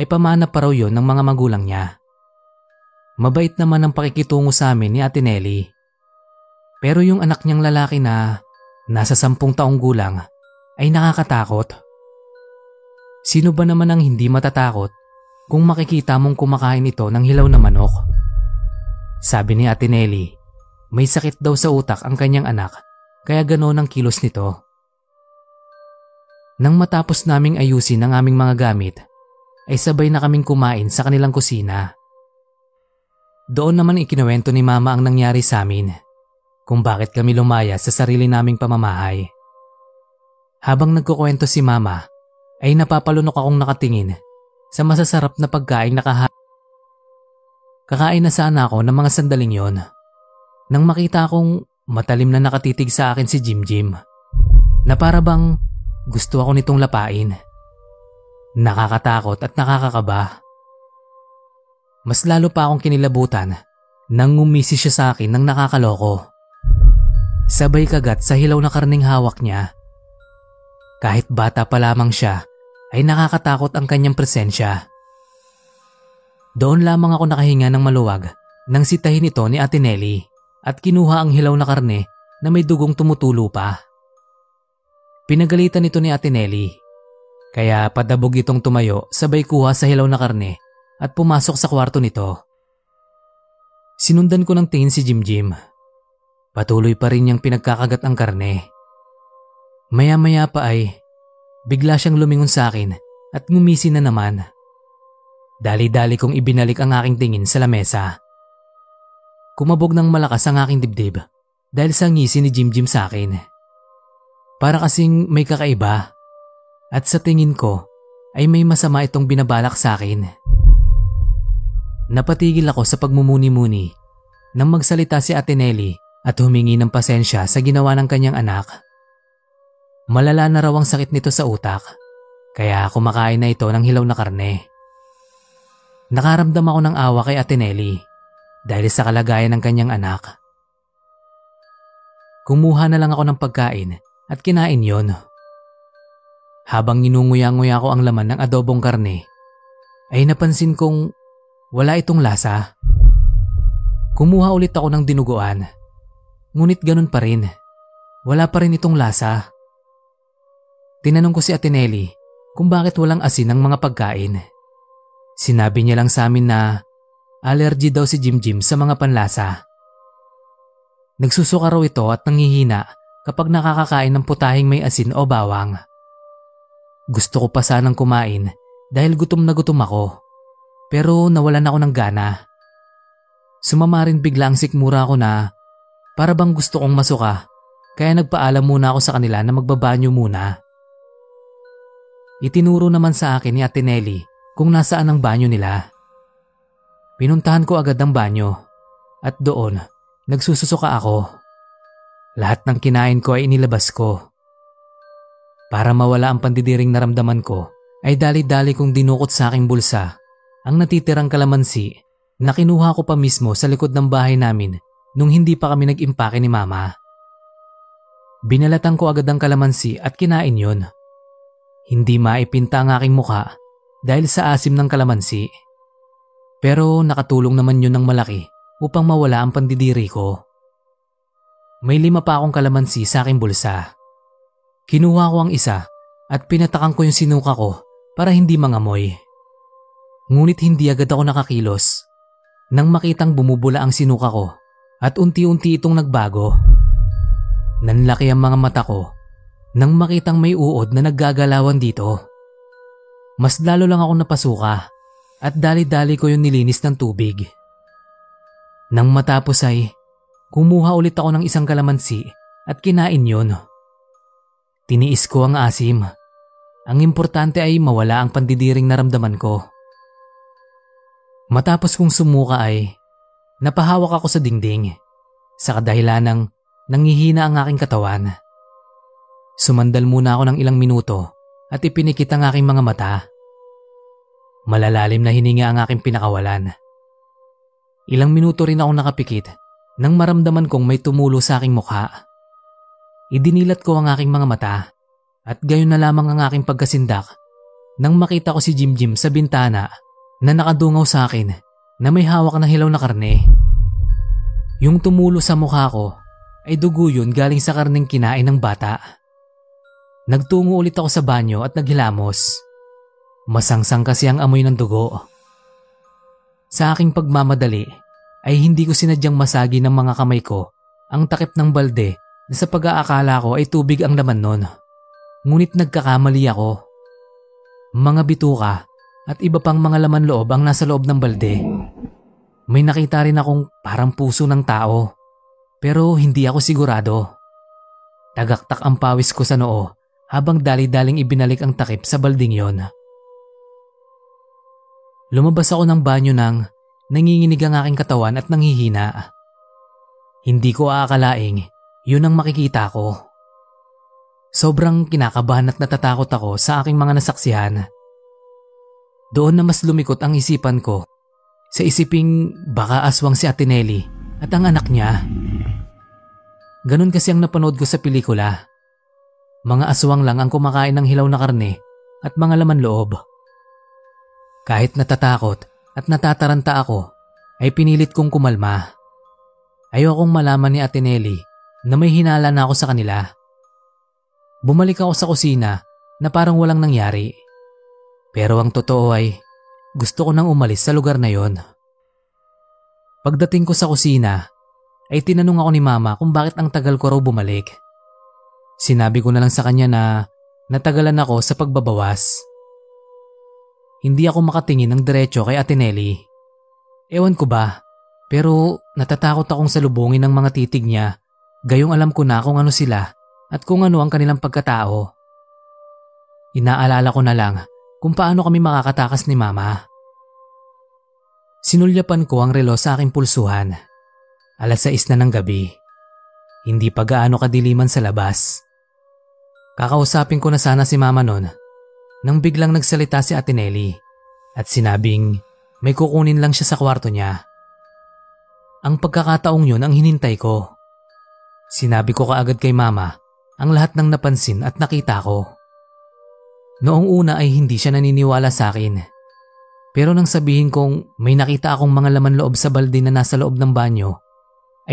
ay pamana pa raw yon ng mga magulang niya. Mabait naman ang pakikitungo sa amin ni Ate Nelly. Pero yung anak niyang lalaki na nasa sampung taong gulang ay nakakatakot. Sino ba naman ang hindi matatakot kung makikita mong kumakain ito ng hilaw na manok? Sabi ni Ate Nelly, may sakit daw sa utak ang kanyang anak kaya ganoon ang kilos nito. Nang matapos naming ayusin ang aming mga gamit, ay sabay na kaming kumain sa kanilang kusina. Doon naman ikinuwento ni mama ang nangyari sa amin, kung bakit kami lumaya sa sarili naming pamamahay. Habang nagkukwento si mama, ay napapalunok akong nakatingin sa masasarap na pagkain na kaha. Kakain na sana ako ng mga sandaling yon. Nang makita akong matalim na nakatitig sa akin si Jim Jim, na para bang gusto ako nitong lapain. Nakakatakot at nakakakaba. Mas lalo pa akong kinilabutan nang ngumisi siya sa akin ng nakakaloko. Sabay kagat sa hilaw na karning hawak niya. Kahit bata pa lamang siya, ay nakakatakot ang kanyang presensya. Doon lamang ako nakahinga ng maluwag nang sitahin ito ni Ate at kinuha ang hilaw na karne na may dugong tumutulo pa. Pinagalitan ito ni Ate. Kaya padabog itong tumayo sabay kuha sa hilaw na karne at pumasok sa kwarto nito. Sinundan ko ng tingin si Jim Jim. Patuloy pa rin niyang pinagkakagat ang karne. Maya-maya pa ay bigla siyang lumingon sa akin at ngumisi na naman. Dali-dali kong ibinalik ang aking tingin sa lamesa. Kumabog ng malakas ang aking dibdib dahil sa ngisi ni Jim Jim sa akin. Para kasing may kakaiba. At sa tingin ko ay may masama itong binabalak sa akin. Napatigil ako sa pagmumuni-muni nang magsalita si Atenelli at humingi ng pasensya sa ginawa ng kanyang anak. Malala na raw ang sakit nito sa utak kaya kumakain na ito ng hilaw na karne. Nakaramdam ako ng awa kay Atenelli dahil sa kalagayan ng kanyang anak. Kumuha na lang ako ng pagkain at kinain yon. Habang inunguya-nguya ko ang laman ng adobong karne, ay napansin kong wala itong lasa. Kumuha ulit ako ng dinuguan, ngunit ganun pa rin. Wala pa rin itong lasa. Tinanong ko si Atenelli kung bakit walang asin ang mga pagkain. Sinabi niya lang sa amin na allergy daw si Jim Jim sa mga panlasa. Nagsusuka raw ito at nangihina kapag nakakakain ng putahing may asin o bawang. Gusto ko pa sanang kumain dahil gutom na gutom ako. Pero nawalan ako ng gana. Sumama rin bigla ang sikmura ko na para bang gusto kong masuka kaya nagpaalam muna ako sa kanila na magbabanyo muna. Itinuro naman sa akin ni Atenelli kung nasaan ang banyo nila. Pinuntahan ko agad ang banyo at doon nagsususuka ako. Lahat ng kinain ko ay inilabas ko. Para mawala ang pandidiring naramdaman ko, ay dali-dali kong dinukot sa aking bulsa ang natitirang kalamansi na kinuha ko pa mismo sa likod ng bahay namin nung hindi pa kami nag-impake ni mama. Binalatan ko agad ang kalamansi at kinain yon. Hindi maipinta ang aking muka dahil sa asim ng kalamansi. Pero nakatulong naman yun ng malaki upang mawala ang pandidiri ko. May lima pa akong kalamansi sa aking bulsa. Kinuha ko ang isa at pinatakan ko yung sinuka ko para hindi mangamoy. Ngunit hindi agad ako nakakilos. Nang makitang bumubula ang sinuka ko at unti-unti itong nagbago. Nanlaki ang mga mata ko nang makitang may uod na naggagalawan dito. Mas lalo lang ako napasuka at dali-dali ko yung nilinis ng tubig. Nang matapos ay Kumuha ulit ako ng isang kalamansi at kinain yon. Tiniis ko ang asim. Ang importante ay mawala ang pandidiring naramdaman ko. Matapos kong sumuka ay napahawak ako sa dingding sa kadahilan ng nangihina ang aking katawan. Sumandal muna ako ng ilang minuto at ipinikit ang aking mga mata. Malalalim na hininga ang aking pinakawalan. Ilang minuto rin ako nakapikit nang maramdaman kong may tumulo sa aking mukha. Idinilat ko ang aking mga mata at gayon na lamang ang aking pagkasindak nang makita ko si Jim Jim sa bintana na nakadungaw sa akin na may hawak na hilaw na karne. Yung tumulo sa mukha ko ay dugo yun galing sa karneng kinain ng bata. Nagtungo ulit ako sa banyo at naghilamos. Masangsang kasi ang amoy ng dugo. Sa aking pagmamadali ay hindi ko sinadyang masagi ng mga kamay ko ang takip ng balde na sa pag-aakala ko ay tubig ang laman nun. Ngunit nagkakamali ako. Mga bituka at iba pang mga laman loob ang nasa loob ng balde. May nakita rin akong parang puso ng tao. Pero hindi ako sigurado. Tagaktak ang pawis ko sa noo habang dali-daling ibinalik ang takip sa balding yon. Lumabas ako ng banyo nang nanginginig ang aking katawan at nanghihina. Hindi ko aakalaing yun ang makikita ko. Sobrang kinakabahan at natatakot ako sa aking mga nasaksihan. Doon na mas lumikot ang isipan ko sa isiping baka aswang si Atinelli at ang anak niya. Ganon kasi ang napanood ko sa pelikula. Mga aswang lang ang kumakain ng hilaw na karne at mga laman loob. Kahit natatakot at natataranta ako, ay pinilit kong kumalma. Ayokong malaman ni Atenelli na may hinala na ako sa kanila. Bumalik ako sa kusina na parang walang nangyari. Pero ang totoo ay gusto ko nang umalis sa lugar na yon. Pagdating ko sa kusina, ay tinanong ako ni mama kung bakit ang tagal ko raw bumalik. Sinabi ko na lang sa kanya na natagalan ako sa pagbabawas. Hindi ako makatingin ng diretsyo kay Atenelli. Ewan ko ba, pero natatakot akong salubungin ng mga titig niya Gayong alam ko na kung ano sila at kung ano ang kanilang pagkatao. Inaalala ko na lang kung paano kami makakatakas ni Mama. Sinulyapan ko ang relo sa aking pulsuhan. Alas 6 na ng gabi. Hindi pa gaano kadiliman sa labas. Kakausapin ko na sana si Mama noon nang biglang nagsalita si Atinelli at sinabing may kukunin lang siya sa kwarto niya. Ang pagkakataong yun ang hinintay ko. Sinabi ko kaagad kay mama ang lahat ng napansin at nakita ko. Noong una ay hindi siya naniniwala sa akin. Pero nang sabihin kong may nakita akong mga laman loob sa balde na nasa loob ng banyo,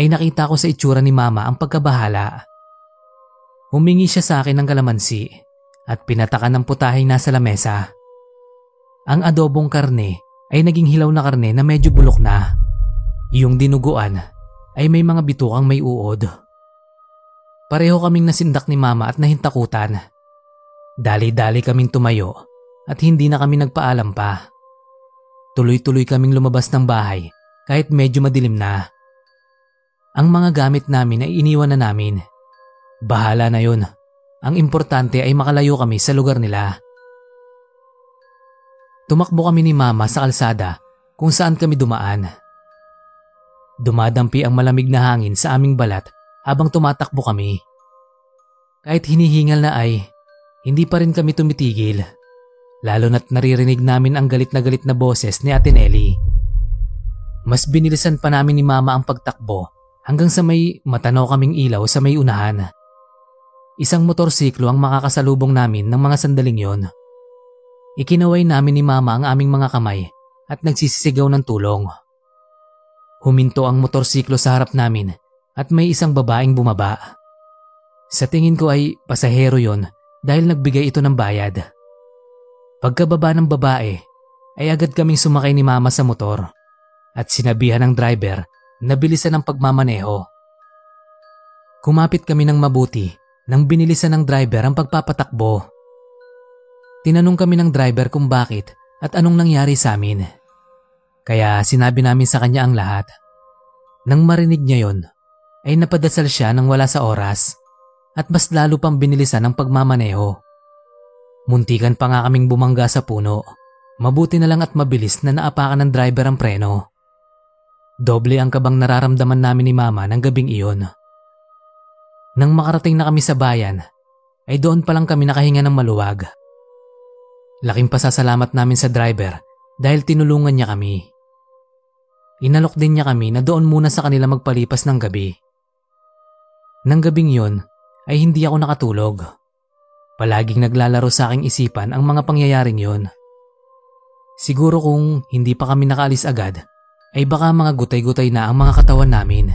ay nakita ko sa itsura ni mama ang pagkabahala. Humingi siya sa akin ng kalamansi at pinatakan ng putahing nasa lamesa. Ang adobong karne ay naging hilaw na karne na medyo bulok na. Yung dinuguan ay may mga bitukang may uod. Pareho kaming nasindak ni mama at nahintakutan. Dali-dali kaming tumayo at hindi na kami nagpaalam pa. Tuloy-tuloy kaming lumabas ng bahay kahit medyo madilim na. Ang mga gamit namin ay iniwan na namin. Bahala na yun. Ang importante ay makalayo kami sa lugar nila. Tumakbo kami ni mama sa kalsada kung saan kami dumaan. Dumadampi ang malamig na hangin sa aming balat habang tumatakbo kami. Kahit hinihingal na ay, hindi pa rin kami tumitigil. Lalo na't naririnig namin ang galit na galit na boses ni Atenelli. Mas binilisan pa namin ni Mama ang pagtakbo hanggang sa may matanaw kaming ilaw sa may unahan. Isang motorsiklo ang makakasalubong namin ng mga sandaling yon. Ikinaway namin ni Mama ang aming mga kamay at nagsisisigaw ng tulong. Huminto ang motorsiklo sa harap namin at may isang babaeng bumaba. Sa tingin ko ay pasahero yon dahil nagbigay ito ng bayad. Pagkababa ng babae, ay agad kaming sumakay ni mama sa motor at sinabihan ng driver na bilisan ang pagmamaneho. Kumapit kami ng mabuti nang binilisan ng driver ang pagpapatakbo. Tinanong kami ng driver kung bakit at anong nangyari sa amin. Kaya sinabi namin sa kanya ang lahat. Nang marinig niya yon, ay napadasal siya nang wala sa oras at mas lalo pang binilisan ang pagmamaneho. Muntikan pa nga kaming bumangga sa puno. Mabuti na lang at mabilis na naapakan ng driver ang preno. Doble ang kabang nararamdaman namin ni mama ng gabing iyon. Nang makarating na kami sa bayan, ay doon pa lang kami nakahinga ng maluwag. Laking pasasalamat namin sa driver dahil tinulungan niya kami. Inalok din niya kami na doon muna sa kanila magpalipas ng gabi. Nang gabing yon ay hindi ako nakatulog. Palaging naglalaro sa aking isipan ang mga pangyayaring yon. Siguro kung hindi pa kami nakaalis agad, ay baka mga gutay-gutay na ang mga katawan namin.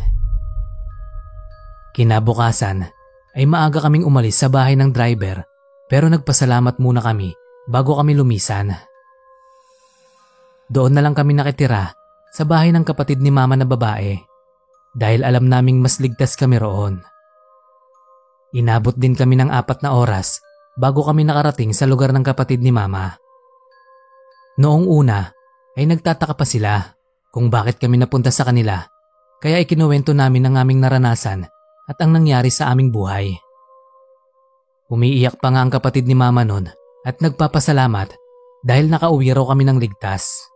Kinabukasan ay maaga kaming umalis sa bahay ng driver pero nagpasalamat muna kami bago kami lumisan. Doon na lang kami nakitira sa bahay ng kapatid ni mama na babae dahil alam naming mas ligtas kami roon. Inabot din kami ng apat na oras bago kami nakarating sa lugar ng kapatid ni Mama. Noong una ay nagtataka pa sila kung bakit kami napunta sa kanila kaya ikinuwento namin ang aming naranasan at ang nangyari sa aming buhay. Umiiyak pa nga ang kapatid ni Mama noon at nagpapasalamat dahil nakauwi raw kami ng ligtas.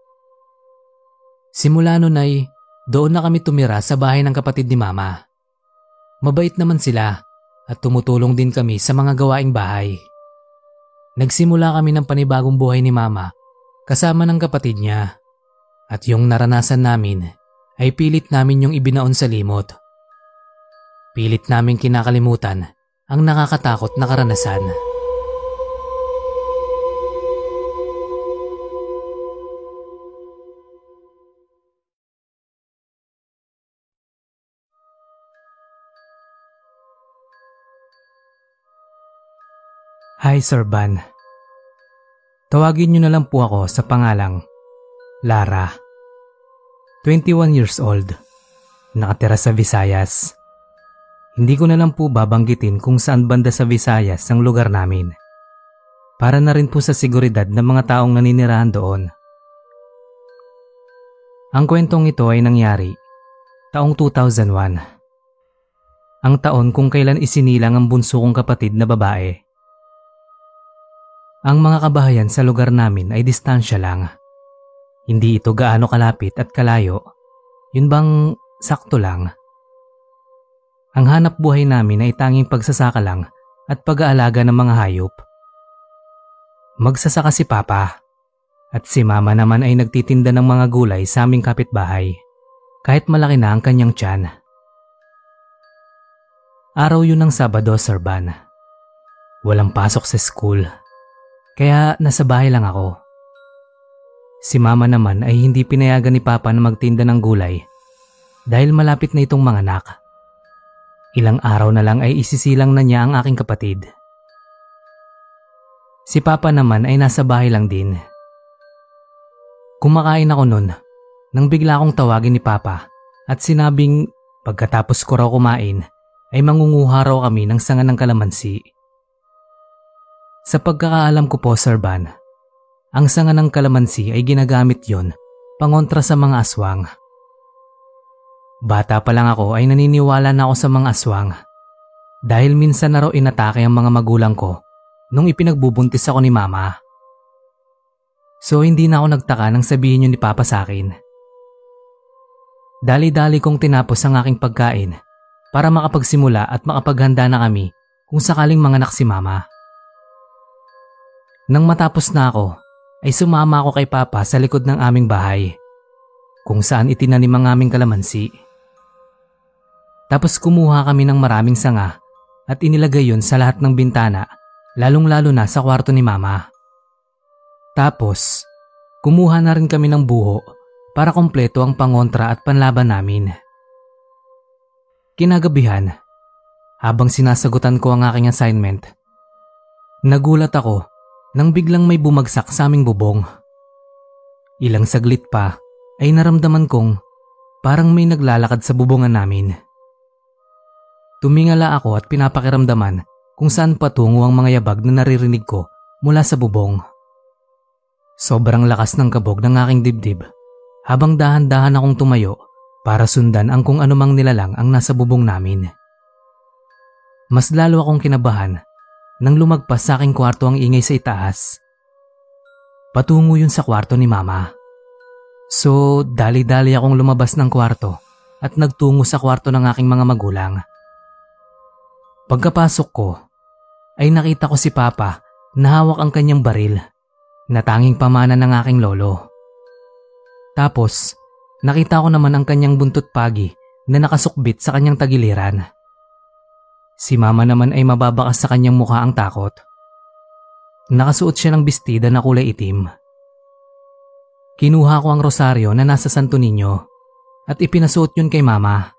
Simula noon ay doon na kami tumira sa bahay ng kapatid ni Mama. Mabait naman sila at tumutulong din kami sa mga gawaing bahay. Nagsimula kami ng panibagong buhay ni Mama kasama ng kapatid niya at yung naranasan namin ay pilit namin yung ibinaon sa limot. Pilit namin kinakalimutan ang nakakatakot na karanasan. Hi Sir Van. Tawagin niyo na lang po ako sa pangalang Lara. 21 years old. Nakatira sa Visayas. Hindi ko na lang po babanggitin kung saan banda sa Visayas ang lugar namin. Para na rin po sa seguridad ng mga taong naninirahan doon. Ang kwentong ito ay nangyari taong 2001. Ang taon kung kailan isinilang ang bunso kong kapatid na babae. Ang mga kabahayan sa lugar namin ay distansya lang. Hindi ito gaano kalapit at kalayo. Yun bang sakto lang? Ang hanap buhay namin ay tanging pagsasaka lang at pag-aalaga ng mga hayop. Magsasaka si Papa at si Mama naman ay nagtitinda ng mga gulay sa aming kapitbahay kahit malaki na ang kanyang tiyan. Araw yun ng Sabado, Sir Van. Walang pasok sa school, kaya nasa bahay lang ako. Si Mama naman ay hindi pinayagan ni Papa na magtinda ng gulay dahil malapit na itong mga anak. Ilang araw na lang ay isisilang na niya ang aking kapatid. Si Papa naman ay nasa bahay lang din. Kumakain ako nun nang bigla akong tawagin ni Papa at sinabing pagkatapos ko raw kumain ay mangunguha raw kami ng sanga ng kalamansi. Sa pagkakaalam ko po, Sir Van, ang sanga ng kalamansi ay ginagamit yon pangontra sa mga aswang. Bata pa lang ako ay naniniwala na ako sa mga aswang. Dahil minsan na raw inatake ang mga magulang ko nung ipinagbubuntis ako ni mama. So hindi na ako nagtaka nang sabihin niyo ni Papa sa akin. Dali-dali kong tinapos ang aking pagkain para makapagsimula at makapaghanda na kami kung sakaling manganak si Mama. Nang matapos na ako, ay sumama ako kay Papa sa likod ng aming bahay kung saan itinanim ang aming kalamansi. Tapos kumuha kami ng maraming sanga at inilagay yun sa lahat ng bintana, lalong-lalo na sa kwarto ni Mama. Tapos, kumuha na rin kami ng buho para kompleto ang pangontra at panlaban namin. Kinagabihan, habang sinasagutan ko ang aking assignment, nagulat ako nang biglang may bumagsak sa aming bubong. Ilang saglit pa ay naramdaman kong parang may naglalakad sa bubongan namin. Tumingala ako at pinapakiramdaman kung saan patungo ang mga yabag na naririnig ko mula sa bubong. Sobrang lakas ng kabog ng aking dibdib habang dahan-dahan akong tumayo para sundan ang kung anumang nilalang ang nasa bubong namin. Mas lalo akong kinabahan nang lumagpas sa aking kwarto ang ingay sa itaas. Patungo yun sa kwarto ni Mama. So, dali-dali akong lumabas ng kwarto at nagtungo sa kwarto ng aking mga magulang. Pagkapasok ko, ay nakita ko si Papa na hawak ang kanyang baril na tanging pamana ng aking lolo. Tapos, nakita ko naman ang kanyang buntot pagi na nakasukbit sa kanyang tagiliran. Si mama naman ay mababakas sa kanyang mukha ang takot. Nakasuot siya ng bestida na kulay itim. Kinuha ko ang rosaryo na nasa Santo Niño at ipinasuot yun kay mama.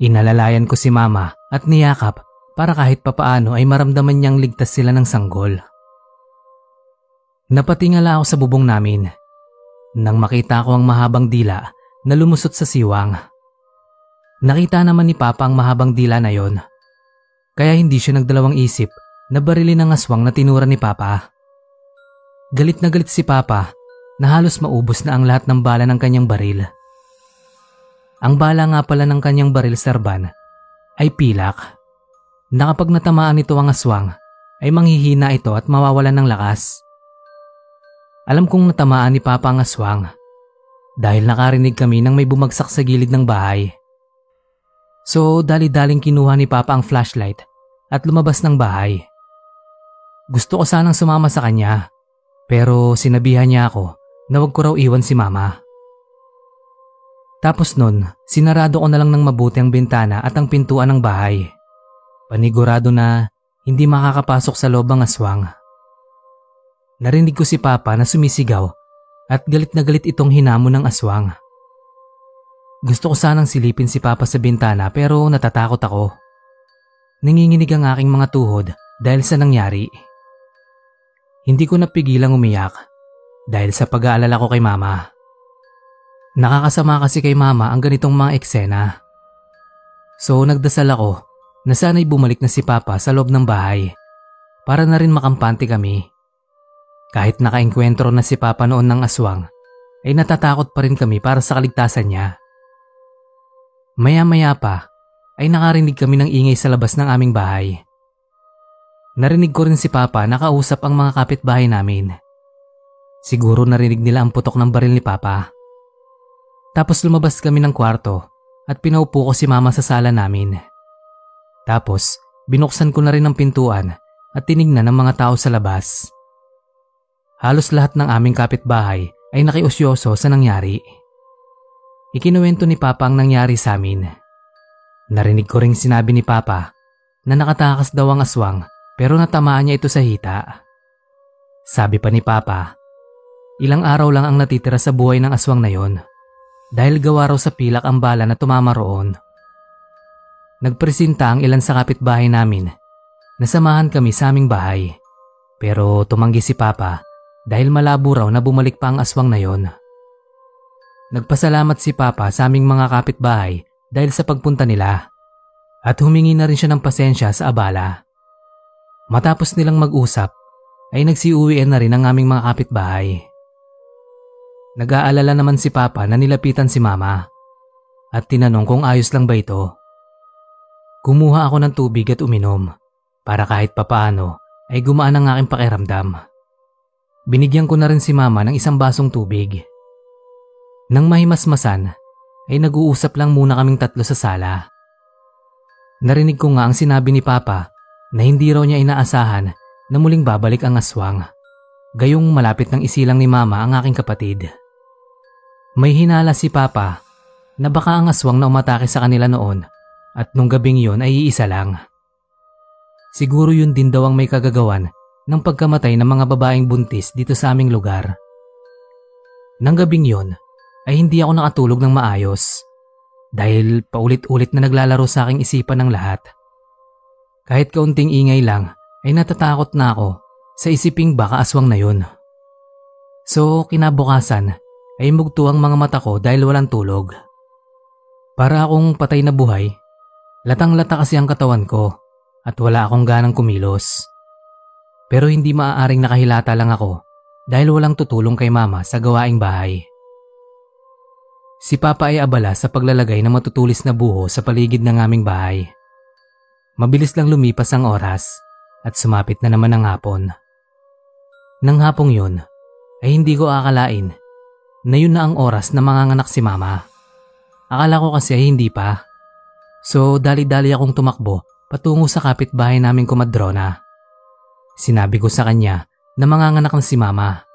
Inalalayan ko si mama at niyakap para kahit papaano ay maramdaman niyang ligtas sila ng sanggol. Napatingala ako sa bubong namin nang makita ko ang mahabang dila na lumusot sa siwang. Nakita naman ni Papa ang mahabang dila na yon, kaya hindi siya nagdalawang isip nabarili ng aswang na tinura ni Papa. Galit na galit si Papa na halos maubos na ang lahat ng bala ng kanyang baril. Ang bala nga pala ng kanyang baril serban ay pilak na kapag natamaan nito ang aswang ay manghihina ito at mawawalan ng lakas. Alam kong natamaan ni Papa ang aswang dahil nakarinig kami nang may bumagsak sa gilid ng bahay. So dali-daling kinuha ni Papa ang flashlight at lumabas ng bahay. Gusto ko sanang sumama sa kanya pero sinabihan niya ako na wag ko raw iwan si Mama. Tapos nun, sinarado ko na lang ng mabuti ang bintana at ang pintuan ng bahay. Panigurado na hindi makakapasok sa loob ang aswang. Narinig ko si Papa na sumisigaw at galit na galit itong hinamon ng aswang. Gusto ko sanang silipin si Papa sa bintana pero natatakot ako. Nanginginig ang aking mga tuhod dahil sa nangyari. Hindi ko napigilang umiyak dahil sa pag-aalala ko kay Mama. Nakakasama kasi kay mama ang ganitong mga eksena. So nagdasal ako na sana'y bumalik na si Papa sa loob ng bahay para na rin makampante kami. Kahit nakaengkwentro na si Papa noon ng aswang, ay natatakot pa rin kami para sa kaligtasan niya. Maya-maya pa ay nakarinig kami ng ingay sa labas ng aming bahay. Narinig ko rin si Papa nakausap ang mga kapitbahay namin. Siguro narinig nila ang putok ng baril ni Papa. Tapos lumabas kami ng kwarto at pinaupo ko si mama sa sala namin. Tapos binuksan ko na rin ang pintuan at tinignan ng mga tao sa labas. Halos lahat ng aming kapitbahay ay nakiusyoso sa nangyari. Ikinuwento ni Papa ang nangyari sa amin. Narinig ko ring sinabi ni Papa na nakatakas daw ang aswang pero natamaan niya ito sa hita. Sabi pa ni Papa, ilang araw lang ang natitira sa buhay ng aswang na yon dahil gawa raw sa pilak ang bala na tumama roon. Nagpresinta ang ilan sa kapitbahay namin. Nasamahan kami sa aming bahay. Pero tumanggi si Papa dahil malabo raw na bumalik pa ang aswang na yon. Nagpasalamat si Papa sa aming mga kapitbahay dahil sa pagpunta nila at humingi na rin siya ng pasensya sa abala. Matapos nilang mag-usap ay nagsiuwian na rin ang aming mga kapitbahay. Nag-aalala naman si Papa na nilapitan si Mama at tinanong kung ayos lang ba ito. Kumuha ako ng tubig at uminom para kahit papaano ay gumaan ang aking pakiramdam. Binigyan ko na rin si Mama ng isang basong tubig. Nang mahimasmasan ay nag-uusap lang muna kaming tatlo sa sala. Narinig ko nga ang sinabi ni Papa na hindi raw niya inaasahan na muling babalik ang aswang. Gayong malapit ng isilang ni Mama ang aking kapatid. May hinala si Papa na baka ang aswang na umatake sa kanila noon at nung gabing yon ay iisa lang. Siguro yun din daw ang may kagagawan ng pagkamatay ng mga babaeng buntis dito sa aming lugar. Nang gabing yon ay hindi ako nakatulog ng maayos dahil paulit-ulit na naglalaro sa aking isipan ng lahat. Kahit kaunting ingay lang ay natatakot na ako sa isiping baka aswang na yun. So kinabukasan ay mugto ang mga mata ko dahil walang tulog. Para akong patay na buhay, latang-lata kasi ang katawan ko at wala akong ganang kumilos. Pero hindi maaaring nakahilata lang ako dahil walang tutulong kay mama sa gawaing bahay. Si Papa ay abala sa paglalagay ng matutulis na buho sa paligid ng aming bahay. Mabilis lang lumipas ang oras at sumapit na naman ang hapon. Nang hapong yun, ay hindi ko akalain na yun na ang oras na manganganak si mama. Akala ko kasi ay hindi pa. So dali-dali akong tumakbo patungo sa kapitbahay naming kumadrona. Sinabi ko sa kanya na manganganak na si mama.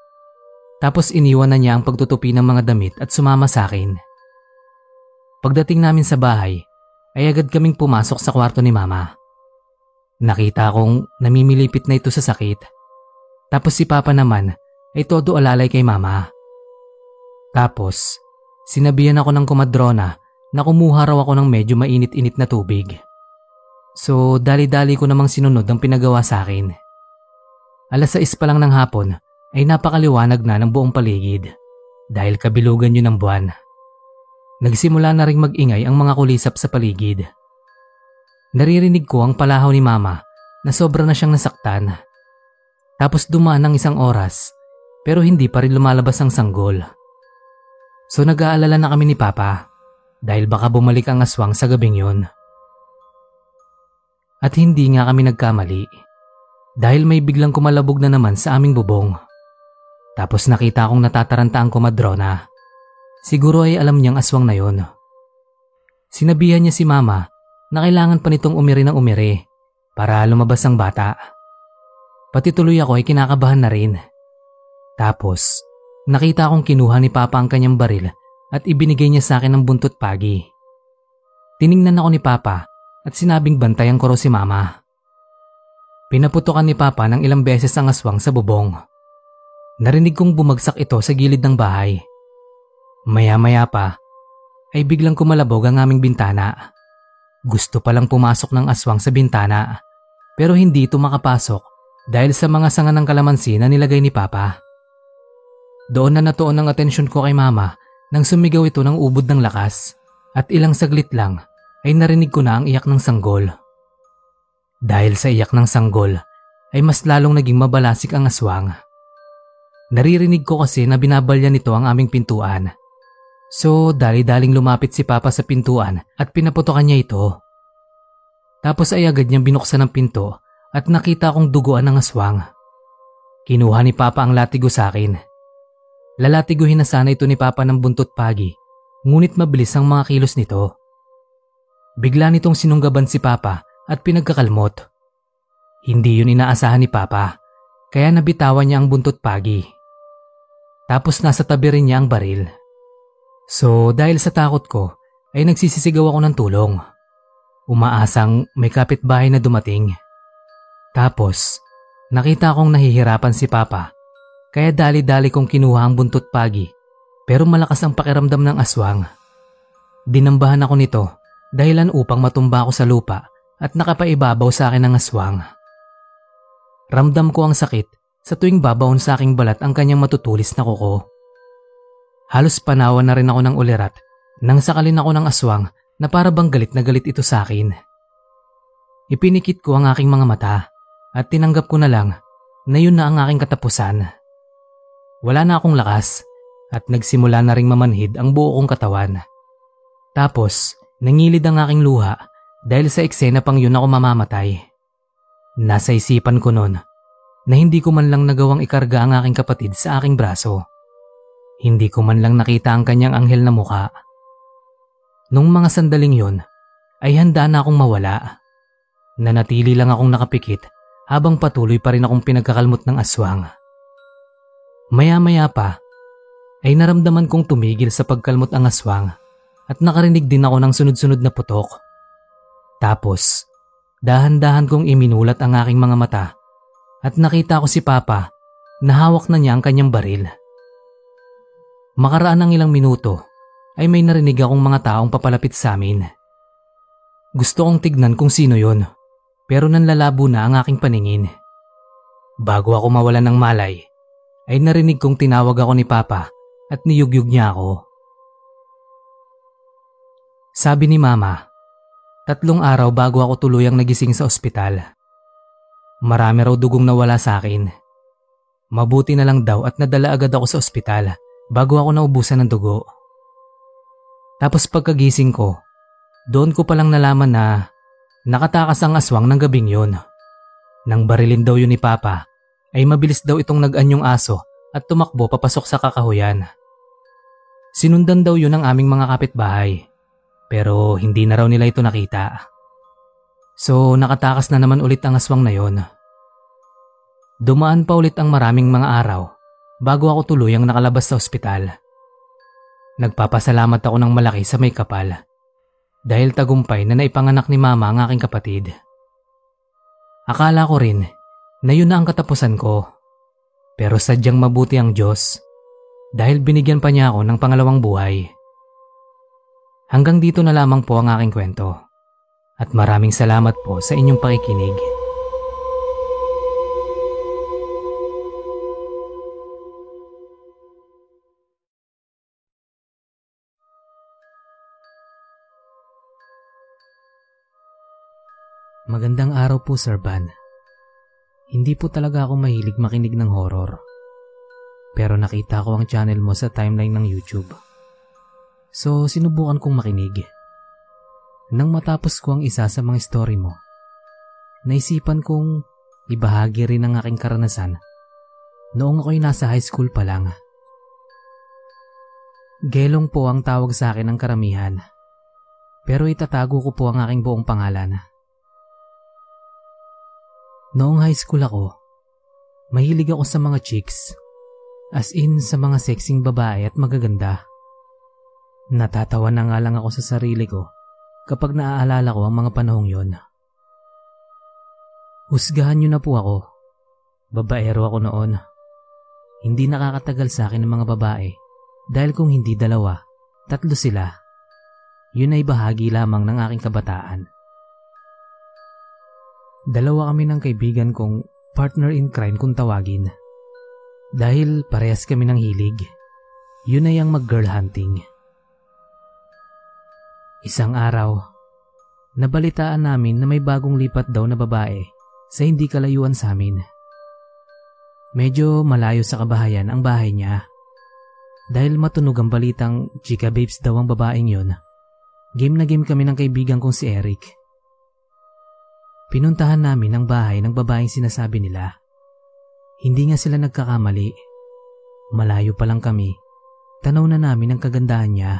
Tapos iniwan na niya ang pagtutupi ng mga damit at sumama sa akin. Pagdating namin sa bahay, ay agad kaming pumasok sa kwarto ni mama. Nakita kong namimilipit na ito sa sakit. Tapos si papa naman ay todo alalay kay mama. Tapos, sinabihan ako ng kumadrona na kumuha raw ako ng medyo mainit-init na tubig. So, dali-dali ko namang sinunod ang pinagawa sa akin. Alas 6 pa lang ng hapon ay napakaliwanag na ng buong paligid dahil kabilugan yun ng buwan. Nagsimula na ring magingay ang mga kulisap sa paligid. Naririnig ko ang palahaw ni mama na sobra na siyang nasaktan. Tapos dumaan ng isang oras pero hindi pa rin lumalabas ang sanggol. So nag-aalala na kami ni Papa dahil baka bumalik ang aswang sa gabing yon. At hindi nga kami nagkamali dahil may biglang kumalabog na naman sa aming bubong. Tapos nakita kong natataranta ang kumadrona. Siguro ay alam niyang aswang na yon. Sinabihan niya si Mama na kailangan pa nitong umiri ng umiri para lumabas ang bata. Pati tuloy ako ay kinakabahan na rin. Tapos, nakita kong kinuha ni Papa ang kanyang baril at ibinigay niya sa akin ng buntot pagi. Tiningnan ako ni Papa at sinabing bantayan ko raw si Mama. Pinaputokan ni Papa ng ilang beses ang aswang sa bubong. Narinig kong bumagsak ito sa gilid ng bahay. Maya-maya pa, ay biglang kumalabog ang aming bintana. Gusto palang pumasok ng aswang sa bintana, pero hindi ito makapasok dahil sa mga sanga ng kalamansi na nilagay ni Papa. Doon na natuon ang atensyon ko kay Mama nang sumigaw ito ng ubod ng lakas at ilang saglit lang ay narinig ko na ang iyak ng sanggol. Dahil sa iyak ng sanggol ay mas lalong naging mabalasik ang aswang. Naririnig ko kasi na binabalya nito ang aming pintuan So, dali-daling lumapit si Papa sa pintuan at pinaputokan niya ito. Tapos ay agad niyang binuksan ang pinto at nakita kong duguan ng aswang. Kinuha ni Papa ang latigo sa akin. Lalatiguhin na sana ito ni Papa ng buntot pagi, ngunit mabilis ang mga kilos nito. Bigla nitong sinunggaban si Papa at pinagkakalmot. Hindi yun inaasahan ni Papa, kaya nabitawan niya ang buntot pagi. Tapos nasa tabi rin niya ang baril. So dahil sa takot ko ay nagsisisigaw ako ng tulong. Umaasang may kapitbahay na dumating. Tapos nakita kong nahihirapan si Papa kaya dali-dali kong kinuha ang buntot pagi pero malakas ang pakiramdam ng aswang. Dinambahan ako nito dahilan upang matumba ako sa lupa at nakapaibabaw sa akin ng aswang. Ramdam ko ang sakit sa tuwing babawon sa aking balat ang kanyang matutulis na kuko. Halos panawan na rin ako ng ulirat nang sakalin ako ng aswang na para bang galit na galit ito sa akin. Ipinikit ko ang aking mga mata at tinanggap ko na lang na yun na ang aking katapusan. Wala na akong lakas at nagsimula na ring mamanhid ang buo kong katawan. Tapos, nangilid ang aking luha dahil sa eksena pang yun ako mamamatay. Nasa isipan ko noon na hindi ko man lang nagawang ikarga ang aking kapatid sa aking braso. Hindi ko man lang nakita ang kanyang anghel na muka. Nung mga sandaling yon, ay handa na akong mawala. Nanatili lang akong nakapikit habang patuloy pa rin akong pinagkakalmot ng aswang. Maya-maya pa, ay naramdaman kong tumigil sa pagkalmot ang aswang at nakarinig din ako ng sunod-sunod na putok. Tapos, dahan-dahan kong iminulat ang aking mga mata at nakita ko si Papa na hawak na niya ang kanyang baril. Makaraan ng ilang minuto ay may narinig akong mga taong papalapit sa amin. Gusto kong tignan kung sino yon pero nanlalabo na ang aking paningin. Bago ako mawala ng malay ay narinig kong tinawag ako ni Papa at niyugyug niya ako. Sabi ni Mama, tatlong araw bago ako tuluyang nagising sa ospital. Marami raw dugong nawala sa akin. Mabuti na lang daw at nadala agad ako sa ospital bago ako naubusan ng dugo. Tapos pagkagising ko, doon ko palang nalaman na nakatakas ang aswang ng gabing yun. Nang barilin daw yun ni Papa, ay mabilis daw itong nag-anyong aso at tumakbo papasok sa kakahuyan. Sinundan daw yun ng aming mga kapitbahay, pero hindi na raw nila ito nakita. So nakatakas na naman ulit ang aswang na yon. Dumaan pa ulit ang maraming mga araw bago ako tuluyang nakalabas sa ospital. Nagpapasalamat ako ng malaki sa may kapal dahil tagumpay na naipanganak ni mama ang aking kapatid. Akala ko rin na yun na ang katapusan ko pero sadyang mabuti ang Diyos dahil binigyan pa niya ako ng pangalawang buhay. Hanggang dito na lamang po ang aking kwento at maraming salamat po sa inyong pakikinig. Magandang araw po Sir Van. Hindi po talaga ako mahilig makinig ng horror. Pero nakita ko ang channel mo sa timeline ng YouTube. So sinubukan kong makinig. Nang matapos ko ang isa sa mga story mo, naisipan kong ibahagi rin ang aking karanasan noong ako'y nasa high school pa lang. Gelong po ang tawag sa akin ng karamihan. Pero itatago ko po ang aking buong pangalan. Noong high school ako, mahilig ako sa mga chicks. As in sa mga sexing babae at magaganda. Natatawa na nga lang ako sa sarili ko kapag naaalala ko ang mga panahong yon. Husgahan niyo na po ako. Babaero ako noon. Hindi nakakatagal sa akin ng mga babae dahil kung hindi dalawa, tatlo sila. Yun ay bahagi lamang ng aking kabataan. Dalawa kami ng kaibigan kong partner in crime kung tawagin. Dahil parehas kami ng hilig, yun ay ang mag-girl hunting. Isang araw, nabalitaan namin na may bagong lipat daw na babae sa hindi kalayuan sa amin. Medyo malayo sa kabahayan ang bahay niya. Dahil matunog ang balitang chika babes daw ang babaeng yun, game na game kami ng kaibigan kong si Eric. Pinuntahan namin ang bahay ng babaeng sinasabi nila. Hindi nga sila nagkakamali. Malayo pa lang kami. Tanaw na namin ang kagandahan niya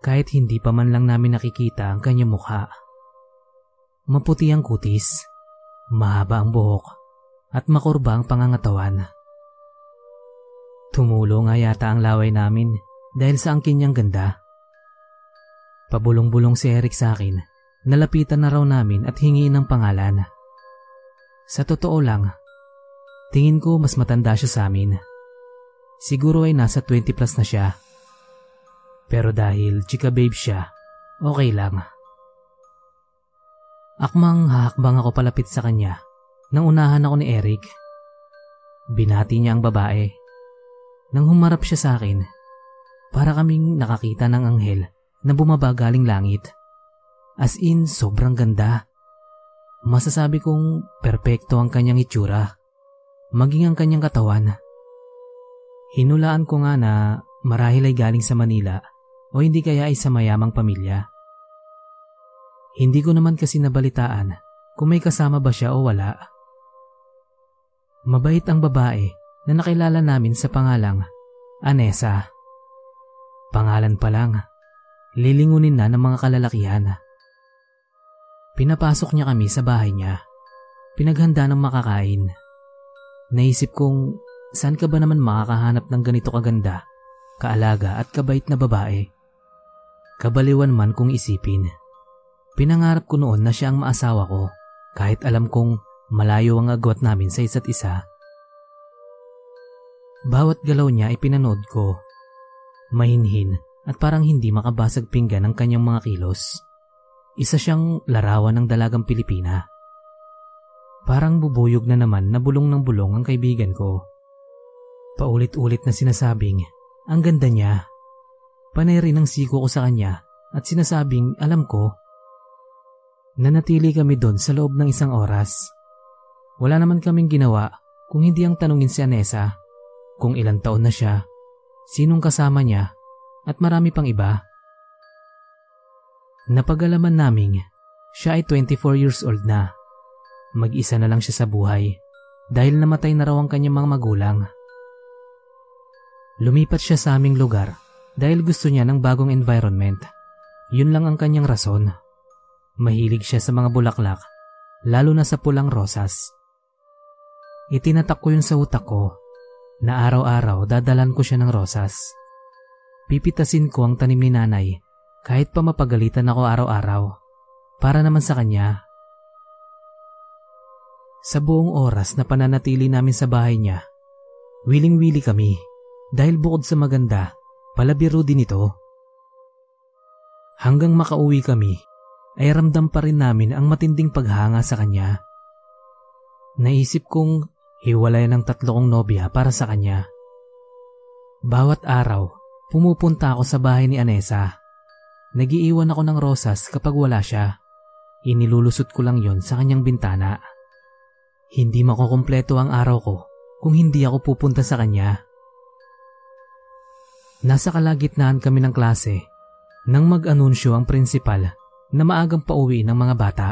kahit hindi pa man lang namin nakikita ang kanyang mukha. Maputi ang kutis, mahaba ang buhok, at makurba ang pangangatawan. Tumulo nga yata ang laway namin dahil sa angkin niyang ganda. Pabulong-bulong si Eric sa akin Nalapitan na raw namin at hingi ng pangalan. Sa totoo lang, tingin ko mas matanda siya sa amin. Siguro ay nasa 20 plus na siya. Pero dahil chika babe siya, okay lang. Akmang hahakbang ako palapit sa kanya nang unahan ako ni Eric. Binati niya ang babae. Nang humarap siya sa akin, para kaming nakakita ng anghel na bumaba galing langit. As in, sobrang ganda. Masasabi kong perpekto ang kanyang itsura, maging ang kanyang katawan. Hinulaan ko nga na marahil ay galing sa Manila o hindi kaya ay sa mayamang pamilya. Hindi ko naman kasi nabalitaan kung may kasama ba siya o wala. Mabait ang babae na nakilala namin sa pangalang Anessa. Pangalan pa lang, lilingunin na ng mga kalalakihan. Pinapasok niya kami sa bahay niya. Pinaghanda ng makakain. Naisip kong saan ka ba naman makakahanap ng ganito kaganda, kaalaga at kabait na babae? Kabaliwan man kung isipin. Pinangarap ko noon na siya ang maasawa ko kahit alam kong malayo ang agwat namin sa isa't isa. Bawat galaw niya ay pinanood ko. Mahinhin at parang hindi makabasag pinggan ang kanyang mga kilos. Isa siyang larawan ng dalagang Pilipina. Parang bubuyog na naman na bulong ng bulong ang kaibigan ko. Paulit-ulit na sinasabing, ang ganda niya. Panay rin ang siko ko sa kanya at sinasabing alam ko. Nanatili kami doon sa loob ng isang oras. Wala naman kaming ginawa kung hindi ang tanungin si Anessa kung ilang taon na siya, sinong kasama niya at marami pang iba. Napagalaman naming siya ay 24 years old na. Mag-isa na lang siya sa buhay dahil namatay na raw ang kanyang mga magulang. Lumipat siya sa aming lugar dahil gusto niya ng bagong environment. Yun lang ang kanyang rason. Mahilig siya sa mga bulaklak, lalo na sa pulang rosas. Itinatak ko yun sa utak ko na araw-araw dadalan ko siya ng rosas. Pipitasin ko ang tanim ni nanay kahit pa mapagalitan ako araw-araw. Para naman sa kanya. Sa buong oras na pananatili namin sa bahay niya, wiling-wili kami dahil bukod sa maganda, palabiro din ito. Hanggang makauwi kami, ay ramdam pa rin namin ang matinding paghanga sa kanya. Naisip kong hiwalay ng tatlo kong nobya para sa kanya. Bawat araw, pumupunta ako sa bahay ni Anessa Nagiiwan ako ng rosas kapag wala siya. Inilulusot ko lang yon sa kanyang bintana. Hindi makukumpleto ang araw ko kung hindi ako pupunta sa kanya. Nasa kalagitnaan kami ng klase nang mag-anunsyo ang prinsipal na maagang pauwi ng mga bata.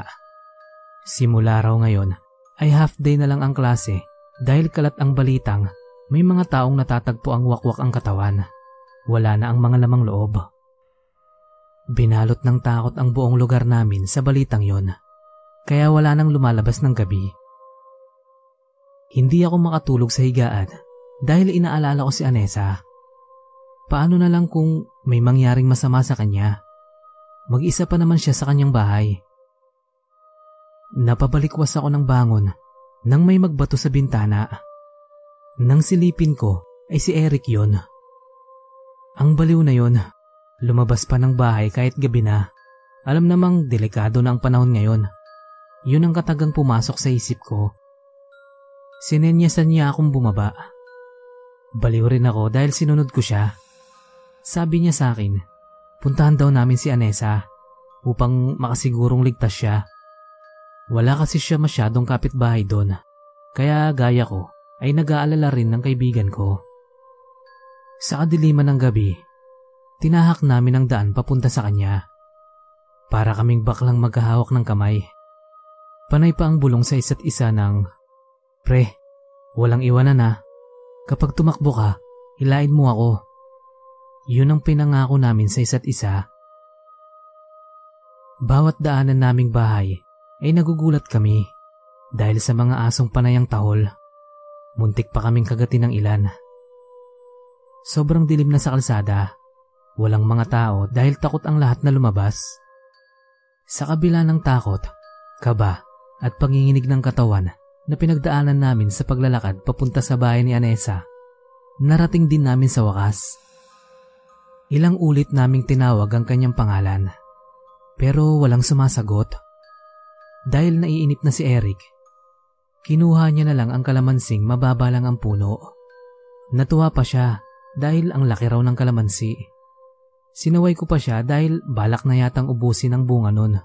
Simula raw ngayon ay half day na lang ang klase dahil kalat ang balitang may mga taong natatagpo ang wakwak ang katawan. Wala na ang mga lamang loob. Binalot ng takot ang buong lugar namin sa balitang yon. Kaya wala nang lumalabas ng gabi. Hindi ako makatulog sa higaan dahil inaalala ko si Anessa. Paano na lang kung may mangyaring masama sa kanya? Mag-isa pa naman siya sa kanyang bahay. Napabalikwas ako ng bangon nang may magbato sa bintana. Nang silipin ko ay si Eric yon. Ang baliw na yon, lumabas pa ng bahay kahit gabi na. Alam namang delikado na ang panahon ngayon. Yun ang katagang pumasok sa isip ko. Sinenyasan niya akong bumaba. Baliw rin ako dahil sinunod ko siya. Sabi niya sa akin, puntahan daw namin si Anessa upang makasigurong ligtas siya. Wala kasi siya masyadong kapitbahay doon, kaya gaya ko ay nag-aalala rin ng kaibigan ko. Sa kadiliman ng gabi, tinahak namin ang daan papunta sa kanya. Para kaming baklang magkahawak ng kamay. Panay pa ang bulong sa isa't isa ng, Pre, walang iwanan na. Kapag tumakbo ka, hilain mo ako. Yun ang pinangako namin sa isa't isa. Bawat daanan naming bahay ay nagugulat kami dahil sa mga asong panayang tahol. Muntik pa kaming kagatin ng ilan. Sobrang dilim na sa kalsada. Walang mga tao dahil takot ang lahat na lumabas. Sa kabila ng takot, kaba at panginginig ng katawan na pinagdaanan namin sa paglalakad papunta sa bahay ni Anessa, narating din namin sa wakas. Ilang ulit naming tinawag ang kanyang pangalan. Pero walang sumasagot. Dahil naiinip na si Eric, kinuha niya na lang ang kalamansing mababa lang ang puno. Natuwa pa siya dahil ang laki raw ng kalamansi. Sinaway ko pa siya dahil balak na yatang ubusin ang bunga nun.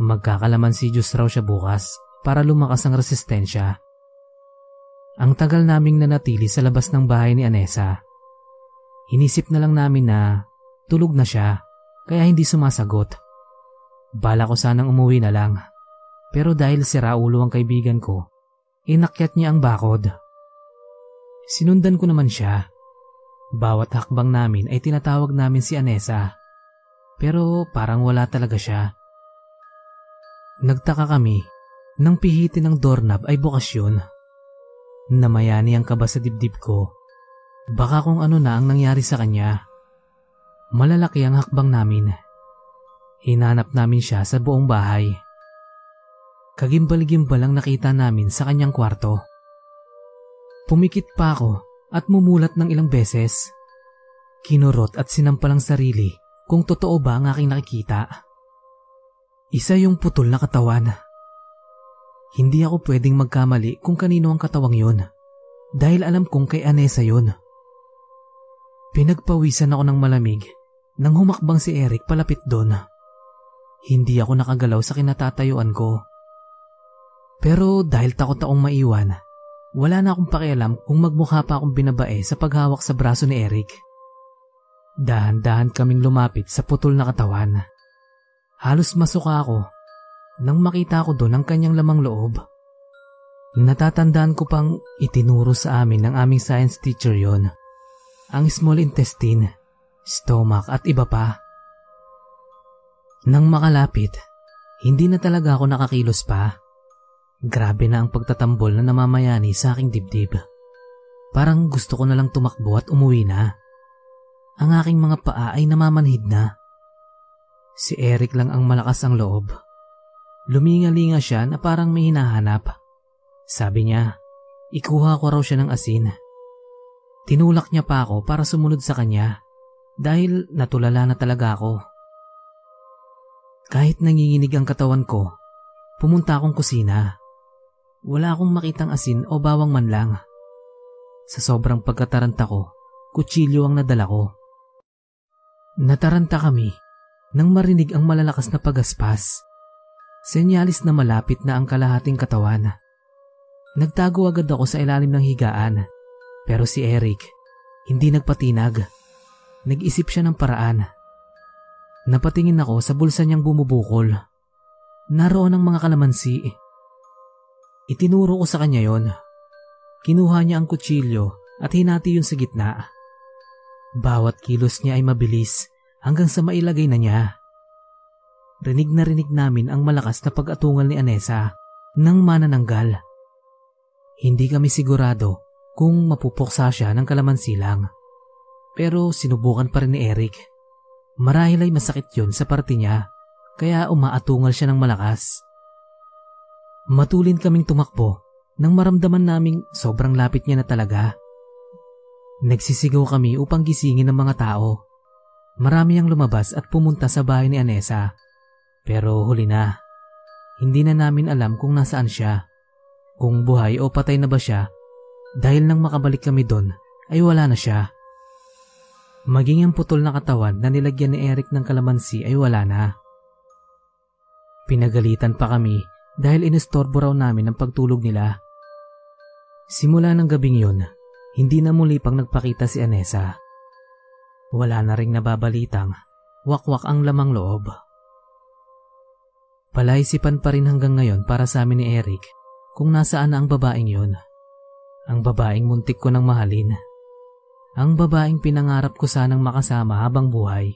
Magkakalamansi juice raw siya bukas para lumakas ang resistensya. Ang tagal naming nanatili sa labas ng bahay ni Anessa Inisip na lang namin na tulog na siya kaya hindi sumasagot. Bala ko sanang umuwi na lang. Pero dahil si Raulo ang kaibigan ko, inakyat niya ang bakod. Sinundan ko naman siya. Bawat hakbang namin ay tinatawag namin si Anessa. Pero parang wala talaga siya. Nagtaka kami nang pihitin ng doorknob ay bukasyon. Namayani ang kaba sa dibdib ko Baka kung ano na ang nangyari sa kanya. Malalaki ang hakbang namin. Hinanap namin siya sa buong bahay. Kagimbal-gimbal ang nakita namin sa kanyang kwarto. Pumikit pa ako at mumulat ng ilang beses. Kinurot at sinampal ang sarili kung totoo ba ang aking nakikita. Isa yung putol na katawan. Hindi ako pwedeng magkamali kung kanino ang katawang yun dahil alam kong kay Anessa yun. Pinagpawisan ako ng malamig nang humakbang si Eric palapit doon. Hindi ako nakagalaw sa kinatatayuan ko. Pero dahil takot akong maiwan, wala na akong pakialam kung magmukha pa akong binabae sa paghawak sa braso ni Eric. Dahan-dahan kaming lumapit sa putol na katawan. Halos masuka ako nang makita ko doon ang kanyang lamang loob. Natatandaan ko pang itinuro sa amin ng aming science teacher yon ang small intestine, stomach at iba pa. Nang makalapit, hindi na talaga ako nakakilos pa. Grabe na ang pagtatambol na namamayani sa aking dibdib. Parang gusto ko na lang tumakbo at umuwi na. Ang aking mga paa ay namamanhid na. Si Eric lang ang malakas ang loob. Luminga-linga siya na parang may hinahanap. Sabi niya, ikuha ko raw siya ng asin Tinulak niya pa ako para sumunod sa kanya dahil natulala na talaga ako. Kahit nanginginig ang katawan ko, pumunta akong kusina. Wala akong makitang asin o bawang man lang. Sa sobrang pagkataranta ko, kutsilyo ang nadala ko. Nataranta kami nang marinig ang malalakas na pagaspas. Senyalis na malapit na ang kalahating katawan. Nagtago agad ako sa ilalim ng higaan. Pero si Eric, hindi nagpatinag. Nag-isip siya ng paraan. Napatingin ako sa bulsa niyang bumubukol. Naroon ang mga kalamansi. Itinuro ko sa kanya yon. Kinuha niya ang kutsilyo at hinati yun sa gitna. Bawat kilos niya ay mabilis hanggang sa mailagay na niya. Rinig na rinig namin ang malakas na pag-atungal ni Anessa ng manananggal. Hindi kami sigurado kung mapupuksa siya ng kalamansi lang. Pero sinubukan pa rin ni Eric. Marahil ay masakit yon sa parte niya, kaya umaatungal siya ng malakas. Matulin kaming tumakbo nang maramdaman naming sobrang lapit niya na talaga. Nagsisigaw kami upang gisingin ng mga tao. Marami ang lumabas at pumunta sa bahay ni Anessa. Pero huli na. Hindi na namin alam kung nasaan siya. Kung buhay o patay na ba siya, dahil nang makabalik kami doon ay wala na siya. Maging ang putol na katawan na nilagyan ni Eric ng kalamansi ay wala na. Pinagalitan pa kami dahil inistorbo raw namin ang pagtulog nila. Simula ng gabing yun, hindi na muli pang nagpakita si Anessa. Wala na ring nababalitang wakwak ang lamang loob. Palaisipan pa rin hanggang ngayon para sa amin ni Eric kung nasaan na ang babaeng yon. Ang babaeng muntik ko nang mahalin. Ang babaeng pinangarap ko sanang makasama habang buhay.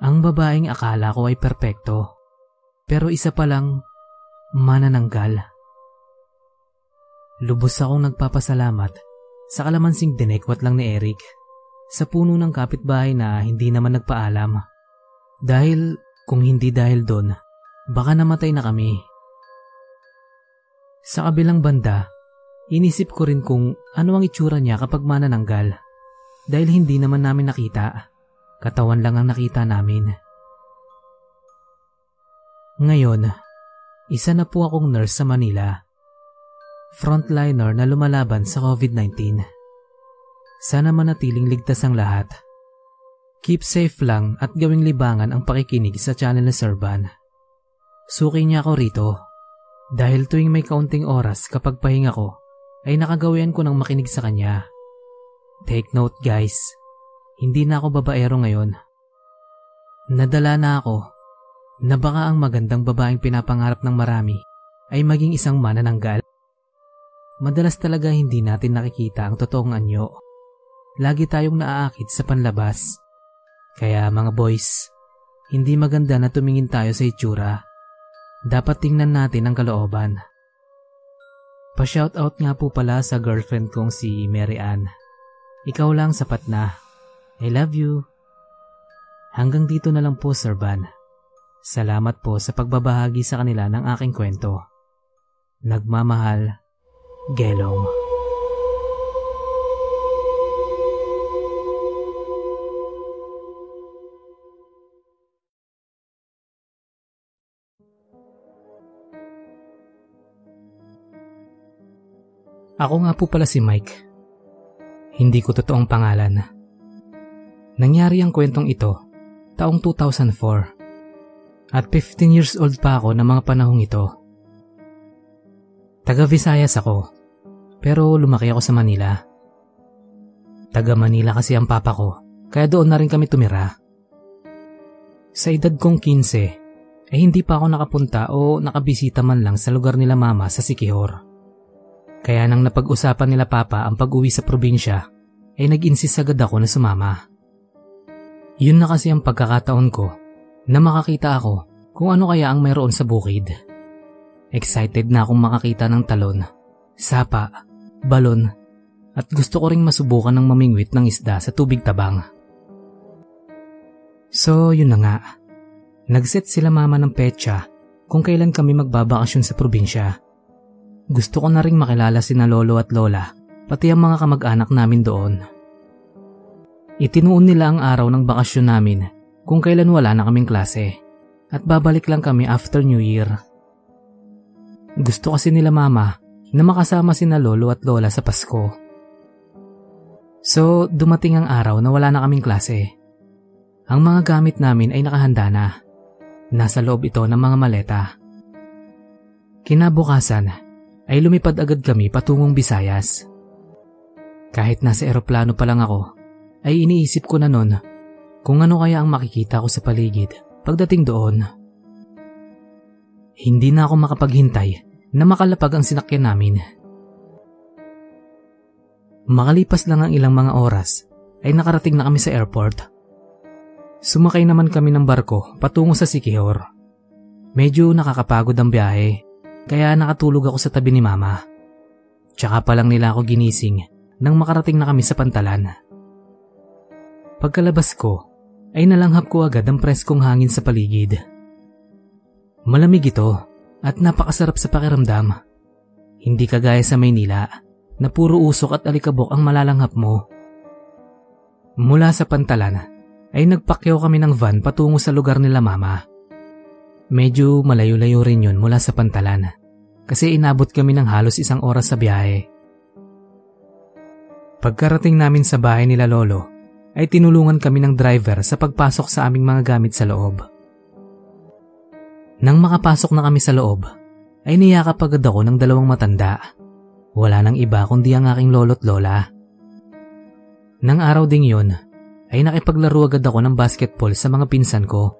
Ang babaeng akala ko ay perpekto. Pero isa pa lang, manananggal. Lubos akong nagpapasalamat sa kalamansing dinekwat lang ni Eric sa puno ng kapitbahay na hindi naman nagpaalam. Dahil kung hindi dahil doon, baka namatay na kami. Sa kabilang banda, inisip ko rin kung ano ang itsura niya kapag manananggal. Dahil hindi naman namin nakita. Katawan lang ang nakita namin. Ngayon, isa na po akong nurse sa Manila. Frontliner na lumalaban sa COVID-19. Sana manatiling ligtas ang lahat. Keep safe lang at gawing libangan ang pakikinig sa channel ni Serban. Suki niya ako rito dahil tuwing may kaunting oras kapag pahinga ko, ay nakagawian ko ng makinig sa kanya. Take note guys, hindi na ako babaero ngayon. Nadala na ako na baka ang magandang babaeng pinapangarap ng marami ay maging isang manananggal. Madalas talaga hindi natin nakikita ang totoong anyo. Lagi tayong naaakit sa panlabas. Kaya mga boys, hindi maganda na tumingin tayo sa itsura dapat tingnan natin ang kalooban. Pa-shoutout nga po pala sa girlfriend kong si Mary Ann. Ikaw lang sapat na. I love you. Hanggang dito na lang po, Sir Van. Salamat po sa pagbabahagi sa kanila ng aking kwento. Nagmamahal, Gelong. Ako nga po pala si Mike. Hindi ko totoong pangalan. Nangyari ang kwentong ito taong 2004 at 15 years old pa ako ng mga panahong ito. Taga Visayas ako pero lumaki ako sa Manila. Taga Manila kasi ang papa ko kaya doon na rin kami tumira. Sa edad kong 15 eh hindi pa ako nakapunta o nakabisita man lang sa lugar nila mama sa Sikihor. Kaya nang napag-usapan nila Papa ang pag-uwi sa probinsya, ay nag-insist agad ako na sumama. Yun na kasi ang pagkakataon ko na makakita ako kung ano kaya ang mayroon sa bukid. Excited na akong makakita ng talon, sapa, balon, at gusto ko ring masubukan ng mamingwit ng isda sa tubig tabang. So yun na nga, nagset sila mama ng petsa kung kailan kami magbabakasyon sa probinsya. Gusto ko na ring makilala sina lolo at lola, pati ang mga kamag-anak namin doon. Itinuon nila ang araw ng bakasyon namin kung kailan wala na kaming klase at babalik lang kami after New Year. Gusto kasi nila mama na makasama sina lolo at lola sa Pasko. So dumating ang araw na wala na kaming klase. Ang mga gamit namin ay nakahanda na. Nasa loob ito ng mga maleta. Kinabukasan, ay lumipad agad kami patungong Visayas. Kahit nasa eroplano pa lang ako, ay iniisip ko na noon kung ano kaya ang makikita ko sa paligid pagdating doon. Hindi na ako makapaghintay na makalapag ang sinakyan namin. Makalipas lang ang ilang mga oras ay nakarating na kami sa airport. Sumakay naman kami ng barko patungo sa Sikihor. Medyo nakakapagod ang biyahe kaya nakatulog ako sa tabi ni mama. Tsaka pa lang nila ako ginising nang makarating na kami sa pantalan. Pagkalabas ko, ay nalanghap ko agad ang preskong hangin sa paligid. Malamig ito at napakasarap sa pakiramdam. Hindi kagaya sa Maynila na puro usok at alikabok ang malalanghap mo. Mula sa pantalan ay nagpakyaw kami ng van patungo sa lugar nila mama. Medyo malayo-layo rin yun mula sa pantalan kasi inabot kami ng halos isang oras sa biyahe. Pagkarating namin sa bahay nila lolo, ay tinulungan kami ng driver sa pagpasok sa aming mga gamit sa loob. Nang makapasok na kami sa loob, ay niyakap agad ako ng dalawang matanda. Wala nang iba kundi ang aking lolo't lola. Nang araw ding yun, ay nakipaglaro agad ako ng basketball sa mga pinsan ko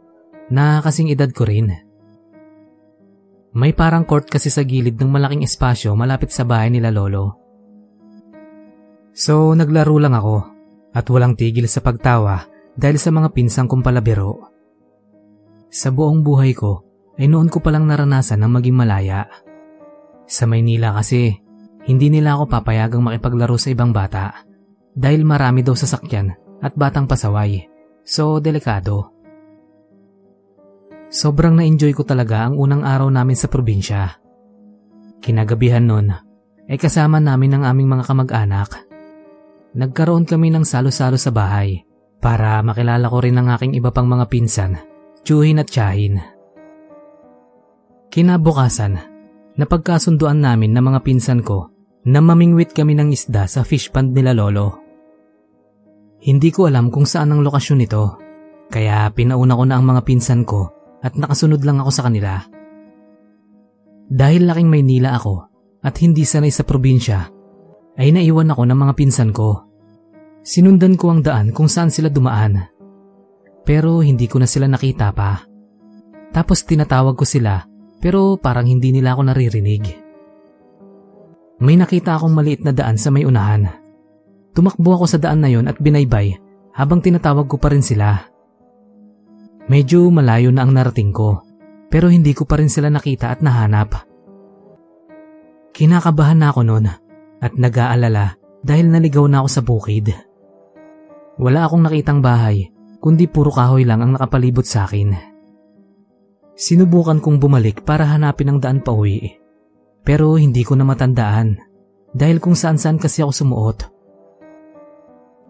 na kasing edad ko rin. May parang court kasi sa gilid ng malaking espasyo malapit sa bahay nila lolo. So naglaro lang ako at walang tigil sa pagtawa dahil sa mga pinsang kong palabiro. Sa buong buhay ko ay noon ko palang naranasan ng maging malaya. Sa Maynila kasi hindi nila ako papayagang makipaglaro sa ibang bata dahil marami daw sasakyan at batang pasaway. So delikado. Sobrang na-enjoy ko talaga ang unang araw namin sa probinsya. Kinagabihan nun ay kasama namin ang aming mga kamag-anak nagkaroon kami ng salo-salo sa bahay para makilala ko rin ang aking iba pang mga pinsan, Chuhin at Chahin. Kinabukasan, napagkasunduan namin ng mga pinsan ko na mamingwit kami ng isda sa fish pond nila lolo. Hindi ko alam kung saan ang lokasyon nito, kaya pinauna ko na ang mga pinsan ko at nakasunod lang ako sa kanila. Dahil laking Maynila ako at hindi sanay sa probinsya, ay naiwan ako ng mga pinsan ko. Sinundan ko ang daan kung saan sila dumaan. Pero hindi ko na sila nakita pa. Tapos tinatawag ko sila pero parang hindi nila ako naririnig. May nakita akong maliit na daan sa may unahan. Tumakbo ako sa daan na yon at binaybay habang tinatawag ko pa rin sila. Medyo malayo na ang narating ko pero hindi ko pa rin sila nakita at nahanap. Kinakabahan na ako noon at nag-aalala dahil naligaw na ako sa bukid. Wala akong nakitang bahay, kundi puro kahoy lang ang nakapalibot sa akin. Sinubukan kong bumalik para hanapin ang daan pa uwi. Pero hindi ko na matandaan dahil kung saan-saan kasi ako sumuot.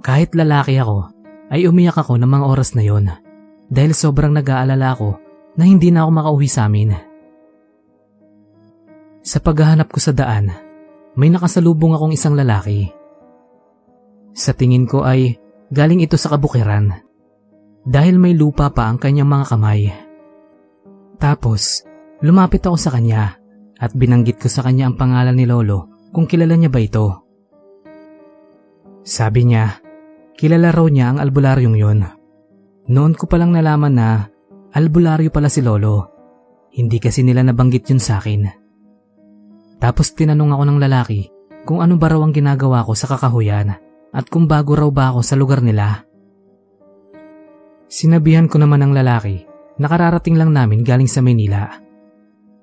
Kahit lalaki ako, ay umiyak ako ng mga oras na yon dahil sobrang nag-aalala ako na hindi na ako makauwi sa amin. Sa paghahanap ko sa daan, may nakasalubong akong isang lalaki. Sa tingin ko ay galing ito sa kabukiran dahil may lupa pa ang kanyang mga kamay. Tapos, lumapit ako sa kanya at binanggit ko sa kanya ang pangalan ni Lolo kung kilala niya ba ito. Sabi niya, kilala raw niya ang albularyong yon. Noon ko palang nalaman na albularyo pala si Lolo. Hindi kasi nila nabanggit yun sa akin. Tapos tinanong ako ng lalaki kung ano ba raw ang ginagawa ko sa kakahuyan at kung bago raw ba ako sa lugar nila. Sinabihan ko naman ng lalaki na kararating lang namin galing sa Maynila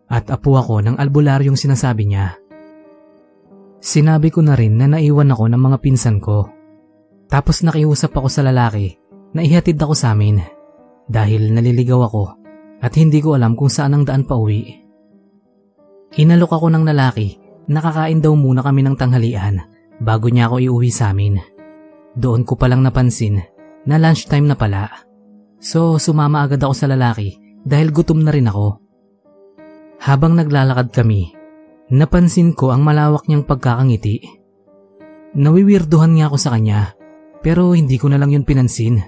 at apo ako ng albularyong sinasabi niya. Sinabi ko na rin na naiwan ako ng mga pinsan ko. Tapos nakiusap ako sa lalaki na ihatid ako sa amin dahil naliligaw ako at hindi ko alam kung saan ang daan pa uwi. Hinalok ako ng lalaki. Nakakain daw muna kami ng tanghalian bago niya ako iuwi sa amin. Doon ko palang napansin na lunchtime na pala. So sumama agad ako sa lalaki dahil gutom na rin ako. Habang naglalakad kami, napansin ko ang malawak niyang pagkakangiti. Nawiwirduhan nga ako sa kanya pero hindi ko na lang yun pinansin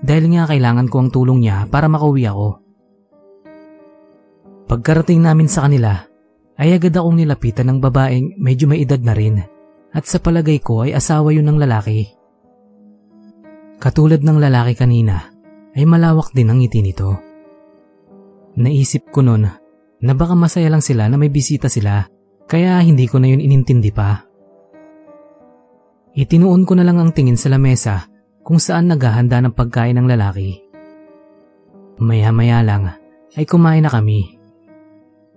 dahil nga kailangan ko ang tulong niya para makauwi ako. Pagkarating namin sa kanila, ay agad akong nilapitan ng babaeng medyo may edad na rin at sa palagay ko ay asawa yun ng lalaki. Katulad ng lalaki kanina ay malawak din ang ngiti nito. Naisip ko noon na baka masaya lang sila na may bisita sila kaya hindi ko na yun inintindi pa. Itinuon ko na lang ang tingin sa lamesa kung saan naghahanda ng pagkain ng lalaki. Maya-maya lang ay kumain na kami.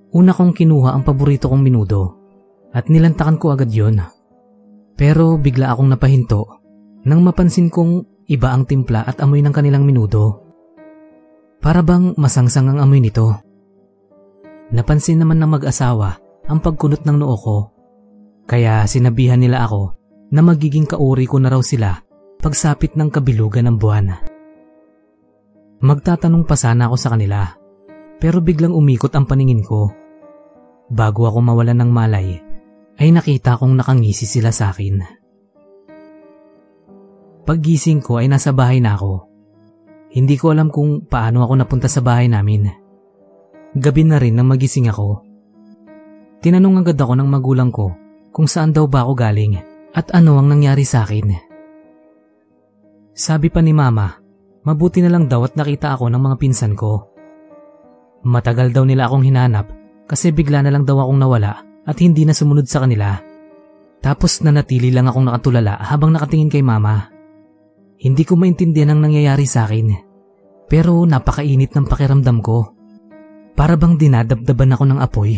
Una kong kinuha ang paborito kong minudo at nilantakan ko agad yon. Pero bigla akong napahinto nang mapansin kong iba ang timpla at amoy ng kanilang minudo. Para bang masangsang ang amoy nito. Napansin naman ng mag-asawa ang pagkunot ng noo ko. Kaya sinabihan nila ako na magiging kauri ko na raw sila pagsapit ng kabilugan ng buwan. Magtatanong pa sana ako sa kanila pero biglang umikot ang paningin ko. Bago ako mawalan ng malay ay nakita kong nakangisi sila sa akin. Paggising ko ay nasa bahay na ako. Hindi ko alam kung paano ako napunta sa bahay namin. Gabi na rin nang magising ako. Tinanong agad ako ng magulang ko kung saan daw ba ako galing at ano ang nangyari sa akin. Sabi pa ni mama, mabuti na lang daw at nakita ako ng mga pinsan ko. Matagal daw nila akong hinanap kasi bigla na lang daw akong nawala at hindi na sumunod sa kanila. Tapos nanatili lang akong nakatulala habang nakatingin kay mama. Hindi ko maintindihan ang nangyayari sa akin. Pero napakainit ng pakiramdam ko. Para bang dinadabdaban ako ng apoy.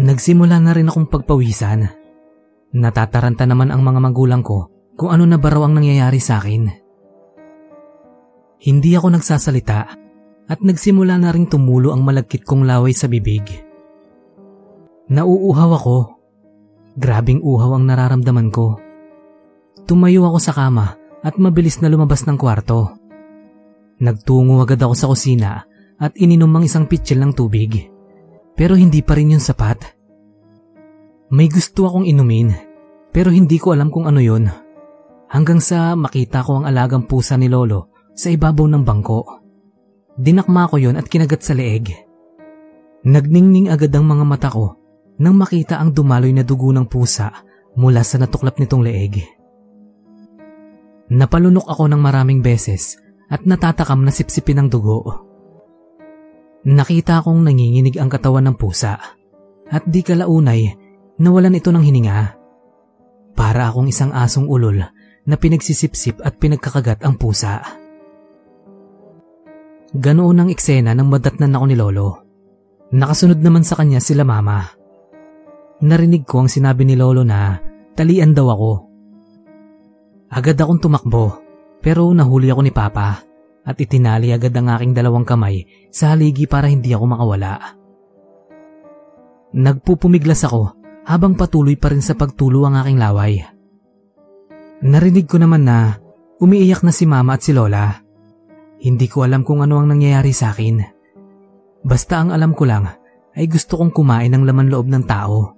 Nagsimula na rin akong pagpawisan. Natataranta naman ang mga magulang ko kung ano na ba raw ang nangyayari sa akin. Hindi ako nagsasalita at nagsimula na ring tumulo ang malagkit kong laway sa bibig. Nauuhaw ako. Grabing uhaw ang nararamdaman ko. Tumayo ako sa kama at mabilis na lumabas ng kwarto. Nagtungo agad ako sa kusina at ininom ang isang pitsil ng tubig. Pero hindi pa rin yun sapat. May gusto akong inumin pero hindi ko alam kung ano yon. Hanggang sa makita ko ang alagang pusa ni Lolo sa ibabaw ng bangko. Dinakma ko yon at kinagat sa leeg. Nagningning agad ang mga mata ko nang makita ang dumaloy na dugo ng pusa mula sa natuklap nitong leeg. Napalunok ako ng maraming beses at natatakam na sipsipin ang dugo. Nakita kong nanginginig ang katawan ng pusa at di kalaunay nawalan ito ng hininga. Para akong isang asong ulol na pinagsisipsip at pinagkakagat ang pusa. Ganoon ang eksena ng madatnan ako ni Lolo. Nakasunod naman sa kanya sila mama. Narinig ko ang sinabi ni Lolo na talian daw ako Agad akong tumakbo pero nahuli ako ni Papa at itinali agad ang aking dalawang kamay sa haligi para hindi ako makawala. Nagpupumiglas ako habang patuloy pa rin sa pagtulo ang aking laway. Narinig ko naman na umiiyak na si Mama at si Lola. Hindi ko alam kung ano ang nangyayari sa akin. Basta ang alam ko lang ay gusto kong kumain ng laman loob ng tao.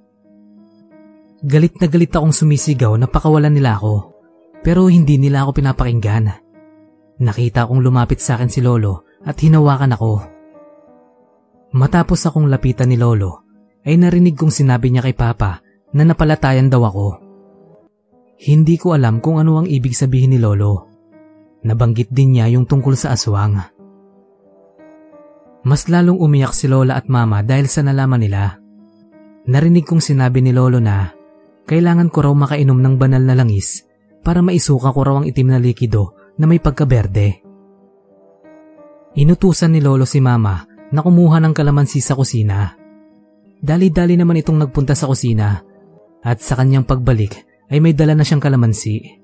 Galit na galit akong sumisigaw na pakawalan nila ako. Pero hindi nila ako pinapakinggan. Nakita kong lumapit sa akin si Lolo at hinawakan ako. Matapos akong lapitan ni Lolo, ay narinig kong sinabi niya kay Papa na napalatayan daw ako. Hindi ko alam kung ano ang ibig sabihin ni Lolo. Nabanggit din niya yung tungkol sa aswang. Mas lalong umiyak si Lola at Mama dahil sa nalaman nila. Narinig kong sinabi ni Lolo na kailangan ko raw makainom ng banal na langis para maisuka ko raw ang itim na likido na may pagkaberde. Inutusan ni Lolo si Mama na kumuha ng kalamansi sa kusina. Dali-dali naman itong nagpunta sa kusina at sa kanyang pagbalik ay may dala na siyang kalamansi.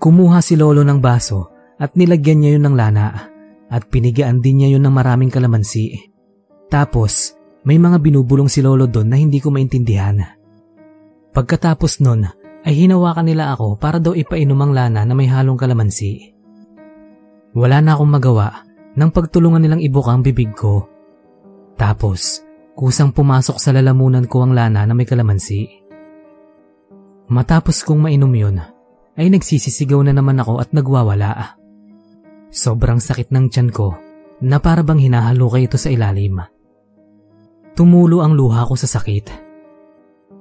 Kumuha si Lolo ng baso at nilagyan niya yun ng lana at pinigaan din niya yun ng maraming kalamansi. Tapos may mga binubulong si Lolo doon na hindi ko maintindihan. Pagkatapos nun ay hinawakan nila ako para daw ipainom ang lana na may halong kalamansi. Wala na akong magawa nang pagtulungan nilang ibuka ang bibig ko. Tapos, kusang pumasok sa lalamunan ko ang lana na may kalamansi. Matapos kong mainom yun, ay nagsisisigaw na naman ako at nagwawala. Sobrang sakit ng tiyan ko na para bang hinahalukay ito sa ilalim. Tumulo ang luha ko sa sakit.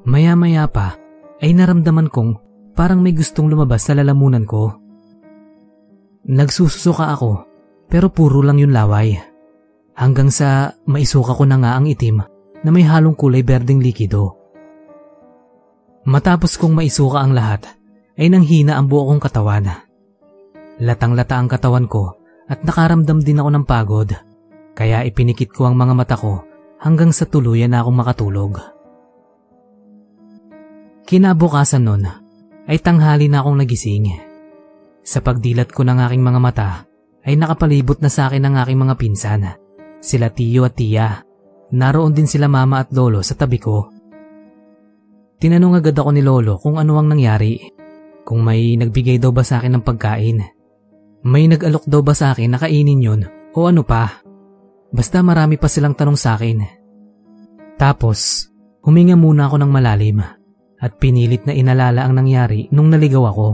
Maya-maya pa ay naramdaman kong parang may gustong lumabas sa lalamunan ko. Nagsususuka ako pero puro lang yun laway. Hanggang sa maisuka ko na nga ang itim na may halong kulay berdeng likido. Matapos kong maisuka ang lahat ay nanghina ang buo kong katawan. Latang-lata ang katawan ko at nakaramdam din ako ng pagod kaya ipinikit ko ang mga mata ko hanggang sa tuluyan na akong makatulog. Kinabukasan nun ay tanghali na akong nagising. Sa pagdilat ko ng aking mga mata ay nakapalibot na sa akin ang aking mga pinsan. Sila tiyo at tiya. Naroon din sila mama at lolo sa tabi ko. Tinanong agad ako ni lolo kung ano ang nangyari. Kung may nagbigay daw ba sa akin ng pagkain. May nag-alok daw ba sa akin na kainin yun o ano pa. Basta marami pa silang tanong sa akin. Tapos, huminga muna ako ng malalim at pinilit na inalala ang nangyari nung naligaw ako.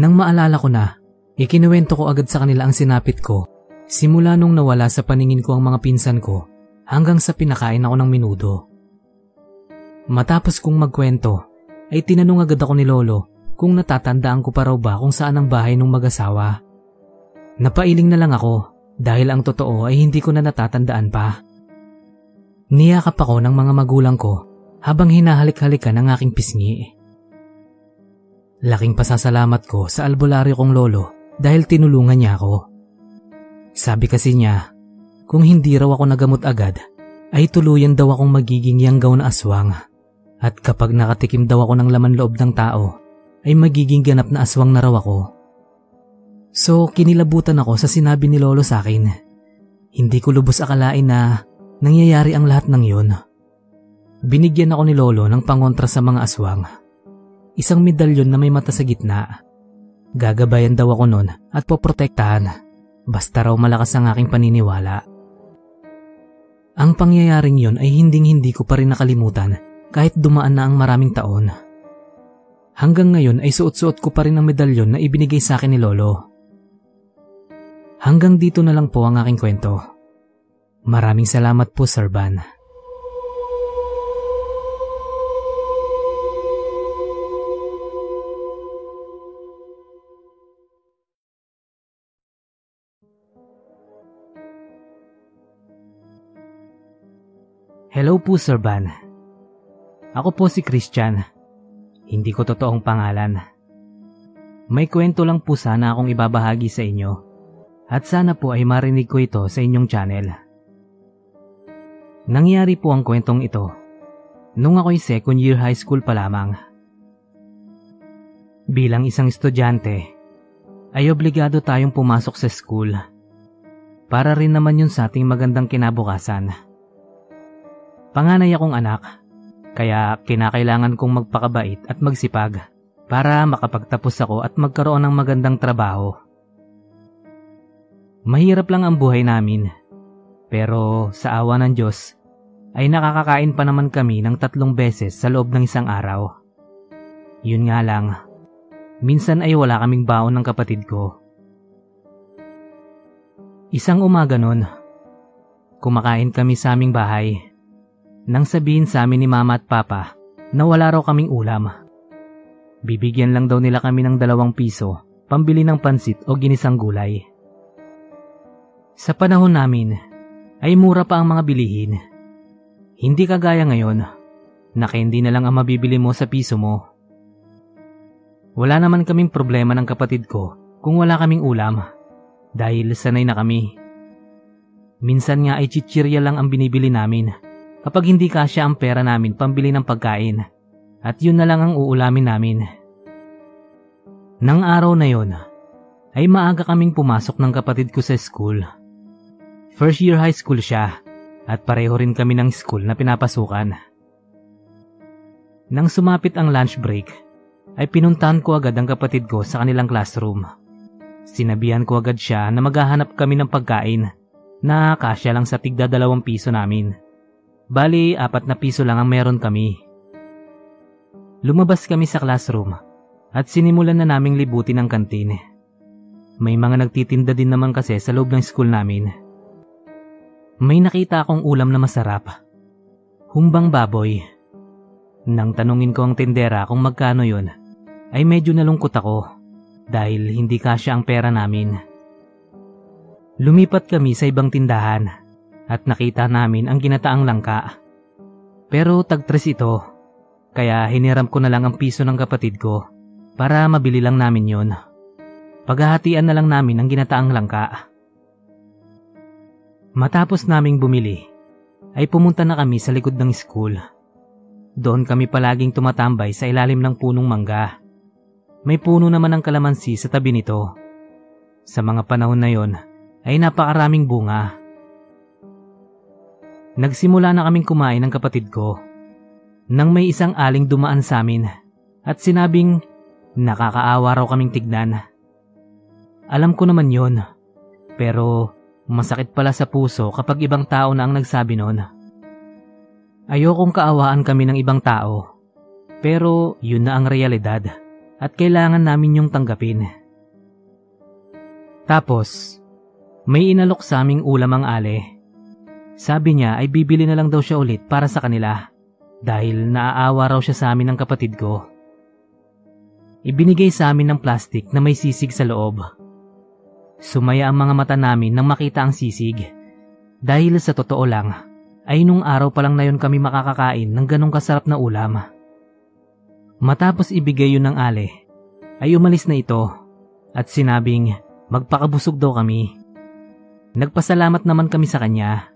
Nang maalala ko na, ikinuwento ko agad sa kanila ang sinapit ko simula nung nawala sa paningin ko ang mga pinsan ko hanggang sa pinakain ako ng minudo. Matapos kong magkwento, ay tinanong agad ako ni Lolo kung natatandaan ko pa raw ba kung saan ang bahay ng mag-asawa. Napailing na lang ako dahil ang totoo ay hindi ko na natatandaan pa. Niyakap ako ng mga magulang ko habang hinahalik-halikan ang aking pisngi. Laking pasasalamat ko sa albularyo kong lolo dahil tinulungan niya ako. Sabi kasi niya, kung hindi raw ako nagamot agad, ay tuluyan daw akong magiging yanggaw na aswang. At kapag nakatikim daw ako ng laman loob ng tao, ay magiging ganap na aswang na raw ako. So kinilabutan ako sa sinabi ni Lolo sa akin. Hindi ko lubos akalain na nangyayari ang lahat ng yun. Binigyan ako ni Lolo ng pangontra sa mga aswang. Isang medalyon na may mata sa gitna. Gagabayan daw ako nun at poprotektahan. Basta raw malakas ang aking paniniwala. Ang pangyayaring yon ay hinding hindi ko pa rin nakalimutan kahit dumaan na ang maraming taon. Hanggang ngayon ay suot-suot ko pa rin ang medalyon na ibinigay sa akin ni Lolo. Hanggang dito na lang po ang aking kwento. Maraming salamat po, Sir Van. Hello po, Sir Van. Ako po si Christian. Hindi ko totoong pangalan. May kwento lang po sana akong ibabahagi sa inyo at sana po ay marinig ko ito sa inyong channel. Nangyari po ang kwentong ito nung ako'y second year high school pa lamang. Bilang isang estudyante, ay obligado tayong pumasok sa school. Para rin naman yun sa ating magandang kinabukasan. Panganay akong anak, kaya kinakailangan kong magpakabait at magsipag para makapagtapos ako at magkaroon ng magandang trabaho. Mahirap lang ang buhay namin. Pero sa awa ng Diyos, ay nakakakain pa naman kami ng tatlong beses sa loob ng isang araw. Yun nga lang, minsan ay wala kaming baon ng kapatid ko. Isang umaga nun, kumakain kami sa aming bahay. Nang sabihin sa amin ni mama at papa na wala raw kaming ulam. Bibigyan lang daw nila kami ng dalawang piso, pambili ng pansit o ginisang gulay. Sa panahon namin, ay mura pa ang mga bilihin. Hindi kagaya ngayon, na candy na lang ang mabibili mo sa piso mo. Wala naman kaming problema ng kapatid ko kung wala kaming ulam, dahil sanay na kami. Minsan nga ay chichirya lang ang binibili namin kapag hindi kasya ang pera namin pambili ng pagkain at yun na lang ang uulamin namin. Nang araw na yon, ay maaga kaming pumasok ng kapatid ko sa school First year high school siya at pareho rin kami ng school na pinapasukan. Nang sumapit ang lunch break, ay pinuntahan ko agad ang kapatid ko sa kanilang classroom. Sinabihan ko agad siya na maghahanap kami ng pagkain na kasya lang sa tigda dalawang piso namin. Bali, apat na piso lang ang meron kami. Lumabas kami sa classroom at sinimulan na naming libutin ang kantin. May mga nagtitinda din naman kasi sa loob ng school namin. May nakita akong ulam na masarap. Humbang baboy. Nang tanungin ko ang tindera kung magkano yon, ay medyo nalungkot ako dahil hindi kasya ang pera namin. Lumipat kami sa ibang tindahan at nakita namin ang ginataang langka. Pero tagtres ito, kaya hiniram ko na lang ang piso ng kapatid ko para mabili lang namin yon. Paghahatian na lang namin ang ginataang langka. Matapos naming bumili, ay pumunta na kami sa likod ng school. Doon kami palaging tumatambay sa ilalim ng punong mangga. May puno naman ng kalamansi sa tabi nito. Sa mga panahon na yon ay napakaraming bunga. Nagsimula na kaming kumain ng kapatid ko. Nang may isang aling dumaan sa amin at sinabing nakakaawa raw kaming tignan. Alam ko naman yon, pero Masakit pala sa puso kapag ibang tao na ang nagsabi noon. Ayokong kaawaan kami ng ibang tao. Pero yun na ang realidad at kailangan namin yung tanggapin. Tapos, may inalok sa aming ulam ang ale. Sabi niya ay bibili na lang daw siya ulit para sa kanila dahil naaawa raw siya sa amin ng kapatid ko. Ibinigay sa amin ng plastic na may sisig sa loob. Sumaya ang mga mata namin nang makita ang sisig. Dahil sa totoo lang, ay nung araw pa lang na yun kami makakakain ng ganong kasarap na ulam. Matapos ibigay yun ng ale, ay umalis na ito at sinabing magpakabusog daw kami. Nagpasalamat naman kami sa kanya.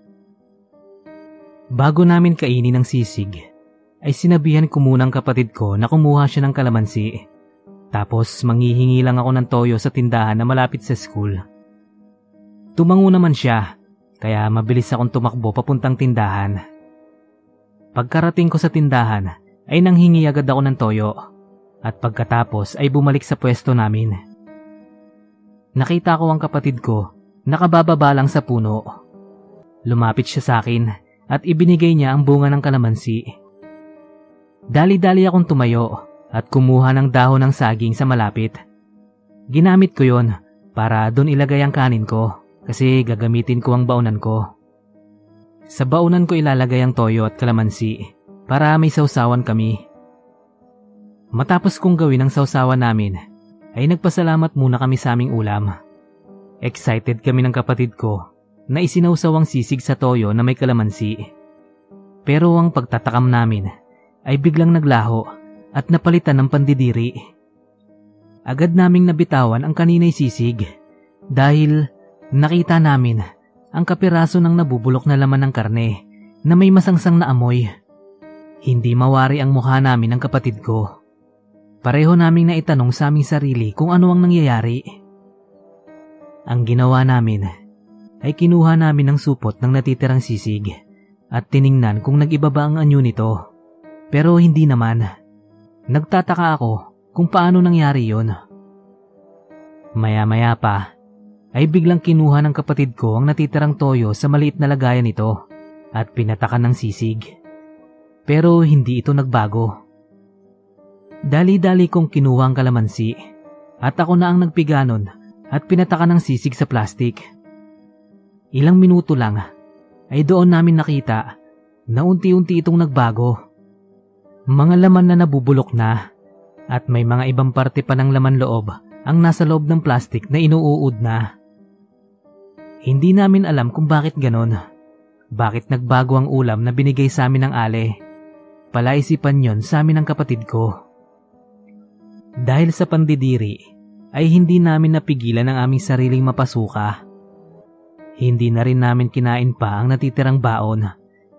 Bago namin kainin ang sisig, ay sinabihan ko muna ang kapatid ko na kumuha siya ng kalamansi tapos manghihingi lang ako ng toyo sa tindahan na malapit sa school. Tumango naman siya, kaya mabilis akong tumakbo papuntang tindahan. Pagkarating ko sa tindahan, ay nanghingi agad ako ng toyo at pagkatapos ay bumalik sa pwesto namin. Nakita ko ang kapatid ko, nakabababa lang sa puno. Lumapit siya sa akin at ibinigay niya ang bunga ng kalamansi. Dali-dali akong tumayo at kumuha ng dahon ng saging sa malapit. Ginamit ko yon para doon ilagay ang kanin ko kasi gagamitin ko ang baunan ko. Sa baunan ko ilalagay ang toyo at kalamansi para may sausawan kami. Matapos kong gawin ang sausawan namin, ay nagpasalamat muna kami sa aming ulam. Excited kami ng kapatid ko na isinausaw ang sisig sa toyo na may kalamansi. Pero ang pagtatakam namin ay biglang naglaho at napalitan ng pandidiri. Agad naming nabitawan ang kaninay sisig dahil nakita namin ang kapiraso ng nabubulok na laman ng karne na may masangsang na amoy. Hindi mawari ang mukha namin ng kapatid ko. Pareho naming naitanong sa aming sarili kung ano ang nangyayari. Ang ginawa namin ay kinuha namin ng supot ng natitirang sisig at tiningnan kung nag-iba ba ang anyo nito. Pero hindi naman. Nagtataka ako kung paano nangyari yon. Maya-maya pa, ay biglang kinuha ng kapatid ko ang natitirang toyo sa maliit na lagayan nito at pinatakan ng sisig. Pero hindi ito nagbago. Dali-dali kong kinuha ang kalamansi at ako na ang nagpiganon at pinatakan ng sisig sa plastik. Ilang minuto lang ay doon namin nakita na unti-unti itong nagbago mga laman na nabubulok na at may mga ibang parte pa ng laman loob ang nasa loob ng plastic na inuuod na. Hindi namin alam kung bakit ganon. Bakit nagbago ang ulam na binigay sa amin ng ale? Palaisipan yon sa amin ng kapatid ko. Dahil sa pandidiri, ay hindi namin napigilan ang aming sariling mapasuka. Hindi na rin namin kinain pa ang natitirang baon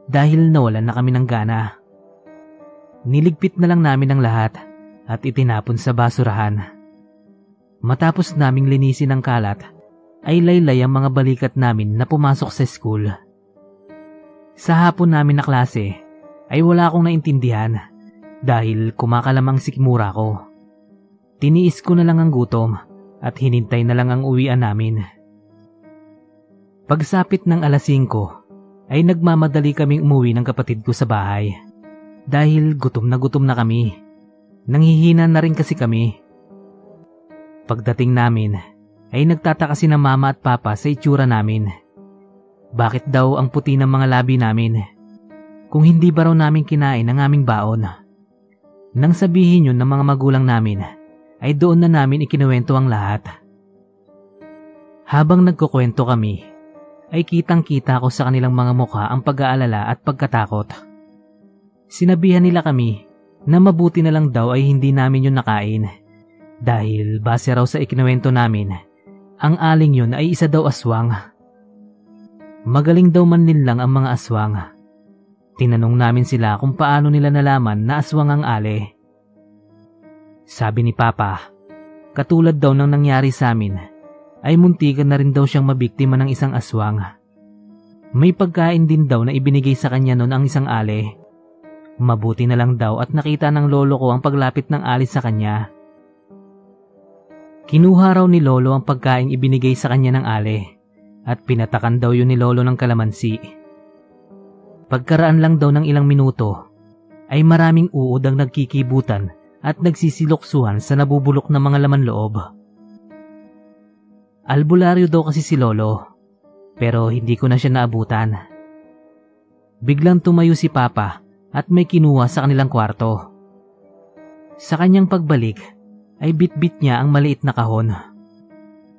dahil nawalan na kami ng gana. Niligpit na lang namin ang lahat at itinapon sa basurahan. Matapos naming linisin ang kalat, ay laylay ang mga balikat namin na pumasok sa school. Sa hapon namin na klase, ay wala akong naintindihan dahil kumakalamang sikmura ko. Tiniis ko na lang ang gutom at hinintay na lang ang uwian namin. Pagsapit ng alas 5, ay nagmamadali kaming umuwi ng kapatid ko sa bahay dahil gutom na gutom na kami. Nanghihina na rin kasi kami. Pagdating namin, ay nagtataka si na mama at papa sa itsura namin. bakit daw ang puti ng mga labi namin. Kung hindi ba raw namin kinain ang aming baon. Nang sabihin yun ng mga magulang namin, ay doon na namin ikinuwento ang lahat. Habang nagkukwento kami, ay kitang kita ko sa kanilang mga mukha ang pag-aalala at pagkatakot. Sinabihan nila kami na mabuti na lang daw ay hindi namin yun nakain dahil base raw sa ikinuwento namin, ang aling yun ay isa daw aswang. Magaling daw man lang ang mga aswang. Tinanong namin sila kung paano nila nalaman na aswang ang ale. Sabi ni Papa, katulad daw ng nangyari sa amin, ay muntikan na rin daw siyang mabiktima ng isang aswang. May pagkain din daw na ibinigay sa kanya noon ang isang ale. Mabuti na lang daw at nakita ng lolo ko ang paglapit ng alis sa kanya. Kinuha raw ni lolo ang pagkain ibinigay sa kanya ng ale at pinatakan daw yun ni lolo ng kalamansi. Pagkaraan lang daw ng ilang minuto ay maraming uod ang nagkikibutan at nagsisiloksuhan sa nabubulok na mga laman loob. Albularyo daw kasi si lolo pero hindi ko na siya naabutan. Biglang tumayo si Papa at may kinuha sa kanilang kwarto. Sa kanyang pagbalik ay bitbit niya ang maliit na kahon.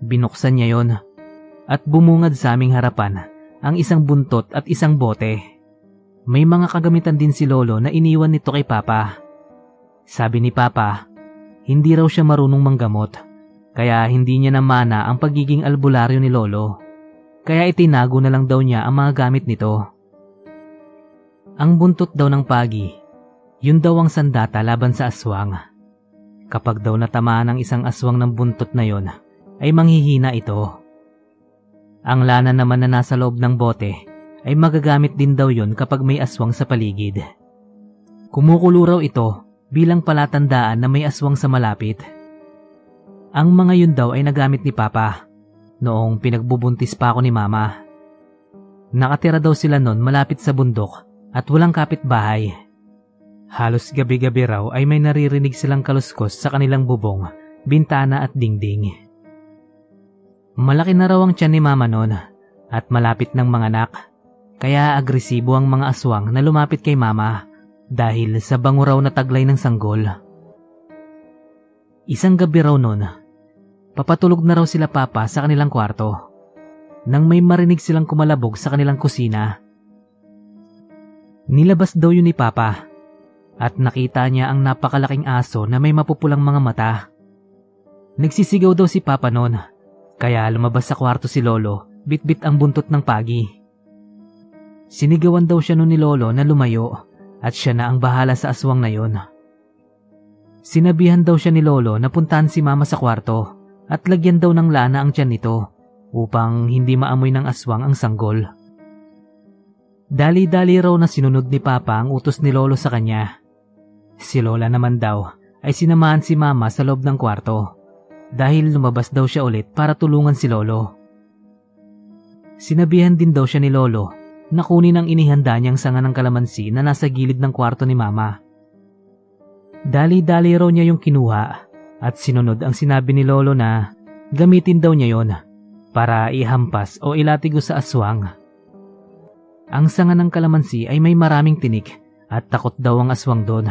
Binuksan niya yon at bumungad sa aming harapan ang isang buntot at isang bote. May mga kagamitan din si Lolo na iniwan nito kay Papa. Sabi ni Papa, hindi raw siya marunong manggamot kaya hindi niya namana ang pagiging albularyo ni Lolo. Kaya itinago na lang daw niya ang mga gamit nito. Ang buntot daw ng pagi, yun daw ang sandata laban sa aswang. Kapag daw natamaan ng isang aswang ng buntot na yon, ay manghihina ito. Ang lana naman na nasa loob ng bote ay magagamit din daw yon kapag may aswang sa paligid. Kumukulo raw ito bilang palatandaan na may aswang sa malapit. Ang mga yun daw ay nagamit ni Papa noong pinagbubuntis pa ako ni Mama. Nakatira daw sila noon malapit sa bundok at walang kapitbahay. Halos gabi-gabi raw ay may naririnig silang kaluskos sa kanilang bubong, bintana at dingding. Malaki na raw ang tiyan ni Mama noon at malapit ng mga anak, kaya agresibo ang mga aswang na lumapit kay Mama dahil sa bango raw na taglay ng sanggol. Isang gabi raw noon Papatulog na raw sila papa sa kanilang kwarto. Nang may marinig silang kumalabog sa kanilang kusina. Nilabas daw yun ni papa at nakita niya ang napakalaking aso na may mapupulang mga mata. Nagsisigaw daw si papa noon kaya lumabas sa kwarto si lolo bitbit ang buntot ng pagi. Sinigawan daw siya noon ni lolo na lumayo at siya na ang bahala sa aswang na yon. Sinabihan daw siya ni lolo na puntahan si mama sa kwarto at lagyan daw ng lana ang tiyan nito upang hindi maamoy ng aswang ang sanggol. Dali-dali raw na sinunod ni Papa ang utos ni Lolo sa kanya. Si Lola naman daw ay sinamahan si Mama sa loob ng kwarto dahil lumabas daw siya ulit para tulungan si Lolo. Sinabihan din daw siya ni Lolo na kunin ang inihanda niyang sanga ng kalamansi na nasa gilid ng kwarto ni Mama. Dali-dali raw niya yung kinuha at sinunod ang sinabi ni Lolo na gamitin daw niya yon para ihampas o ilatigo sa aswang. Ang sanga ng kalamansi ay may maraming tinik at takot daw ang aswang doon.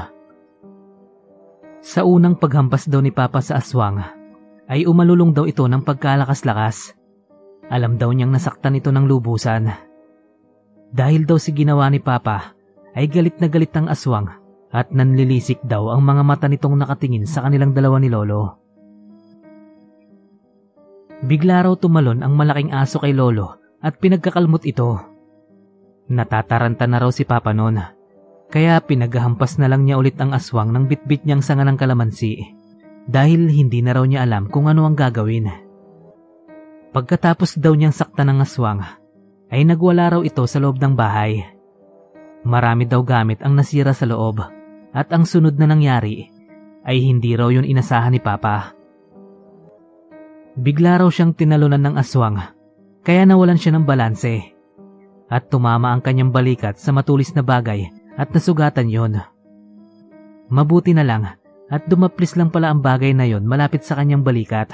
Sa unang paghampas daw ni Papa sa aswang, ay umalulong daw ito ng pagkalakas-lakas. Alam daw niyang nasaktan ito ng lubusan. Dahil daw si ginawa ni Papa, ay galit na galit ang aswang at nanlilisik daw ang mga mata nitong nakatingin sa kanilang dalawa ni Lolo. Bigla raw tumalon ang malaking aso kay Lolo at pinagkakalmot ito. Natataranta na raw si Papa noon, kaya pinaghahampas na lang niya ulit ang aswang ng bitbit niyang sanga ng kalamansi dahil hindi na raw niya alam kung ano ang gagawin. Pagkatapos daw niyang sakta ng aswang, ay nagwala raw ito sa loob ng bahay. Marami daw gamit ang nasira sa loob at ang sunod na nangyari ay hindi raw yun inasahan ni Papa. Bigla raw siyang tinalunan ng aswang kaya nawalan siya ng balanse at tumama ang kanyang balikat sa matulis na bagay at nasugatan yon. Mabuti na lang at dumaplis lang pala ang bagay na yon malapit sa kanyang balikat.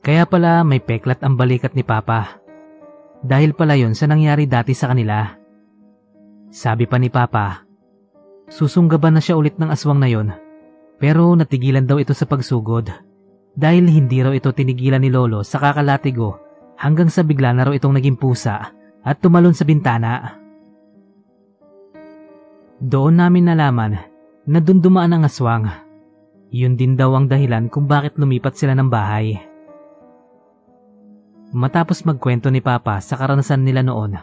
Kaya pala may peklat ang balikat ni Papa. dahil pala yon sa nangyari dati sa kanila. Sabi pa ni Papa, susunggaban na siya ulit ng aswang na yon pero natigilan daw ito sa pagsugod dahil hindi raw ito tinigilan ni Lolo sa kakalatigo hanggang sa bigla na raw itong naging pusa at tumalon sa bintana. Doon namin nalaman na dundumaan ang aswang. Yun din daw ang dahilan kung bakit lumipat sila ng bahay. Matapos magkwento ni Papa sa karanasan nila noon,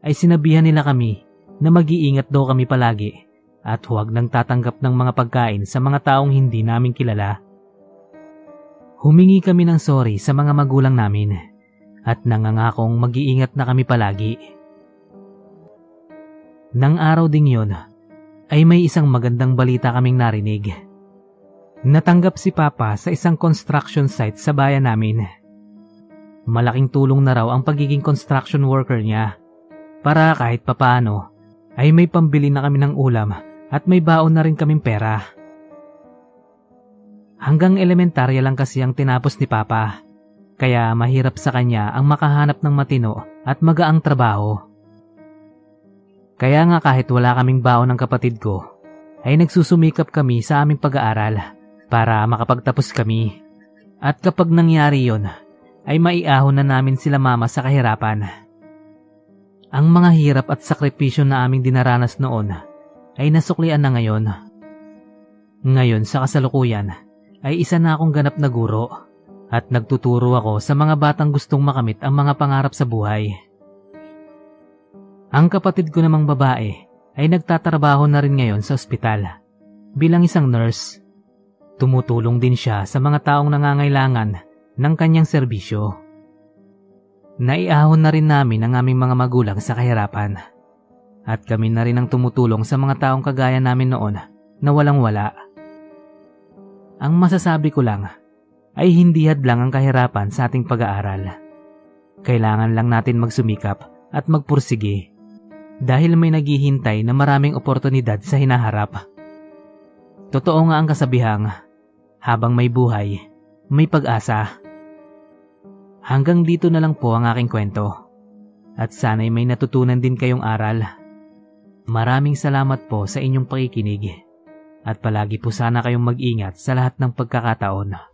ay sinabihan nila kami na mag-iingat daw kami palagi at huwag nang tatanggap ng mga pagkain sa mga taong hindi namin kilala. Humingi kami ng sorry sa mga magulang namin at nangangakong mag-iingat na kami palagi. Nang araw ding yon, ay may isang magandang balita kaming narinig. Natanggap si Papa sa isang construction site sa bayan namin Malaking tulong na raw ang pagiging construction worker niya para kahit papaano ay may pambili na kami ng ulam at may baon na rin kaming pera. Hanggang elementarya lang kasi ang tinapos ni Papa, kaya mahirap sa kanya ang makahanap ng matino at magaang trabaho. Kaya nga kahit wala kaming baon ng kapatid ko, ay nagsusumikap kami sa aming pag-aaral para makapagtapos kami. At kapag nangyari yon, ay maiahon na namin sila mama sa kahirapan. Ang mga hirap at sakripisyo na aming dinaranas noon ay nasuklian na ngayon. Ngayon sa kasalukuyan ay isa na akong ganap na guro at nagtuturo ako sa mga batang gustong makamit ang mga pangarap sa buhay. Ang kapatid ko namang babae ay nagtatrabaho na rin ngayon sa ospital bilang isang nurse. Tumutulong din siya sa mga taong nangangailangan ng kanyang serbisyo. Naiahon na rin namin ang aming mga magulang sa kahirapan. At kami na rin ang tumutulong sa mga taong kagaya namin noon na walang wala. Ang masasabi ko lang ay hindi hadlang ang kahirapan sa ating pag-aaral. Kailangan lang natin magsumikap at magpursige dahil may naghihintay na maraming oportunidad sa hinaharap. Totoo nga ang kasabihang, habang may buhay, may pag-asa. Hanggang dito na lang po ang aking kwento. At sana'y may natutunan din kayong aral. Maraming salamat po sa inyong pakikinig. At palagi po sana kayong mag-ingat sa lahat ng pagkakataon.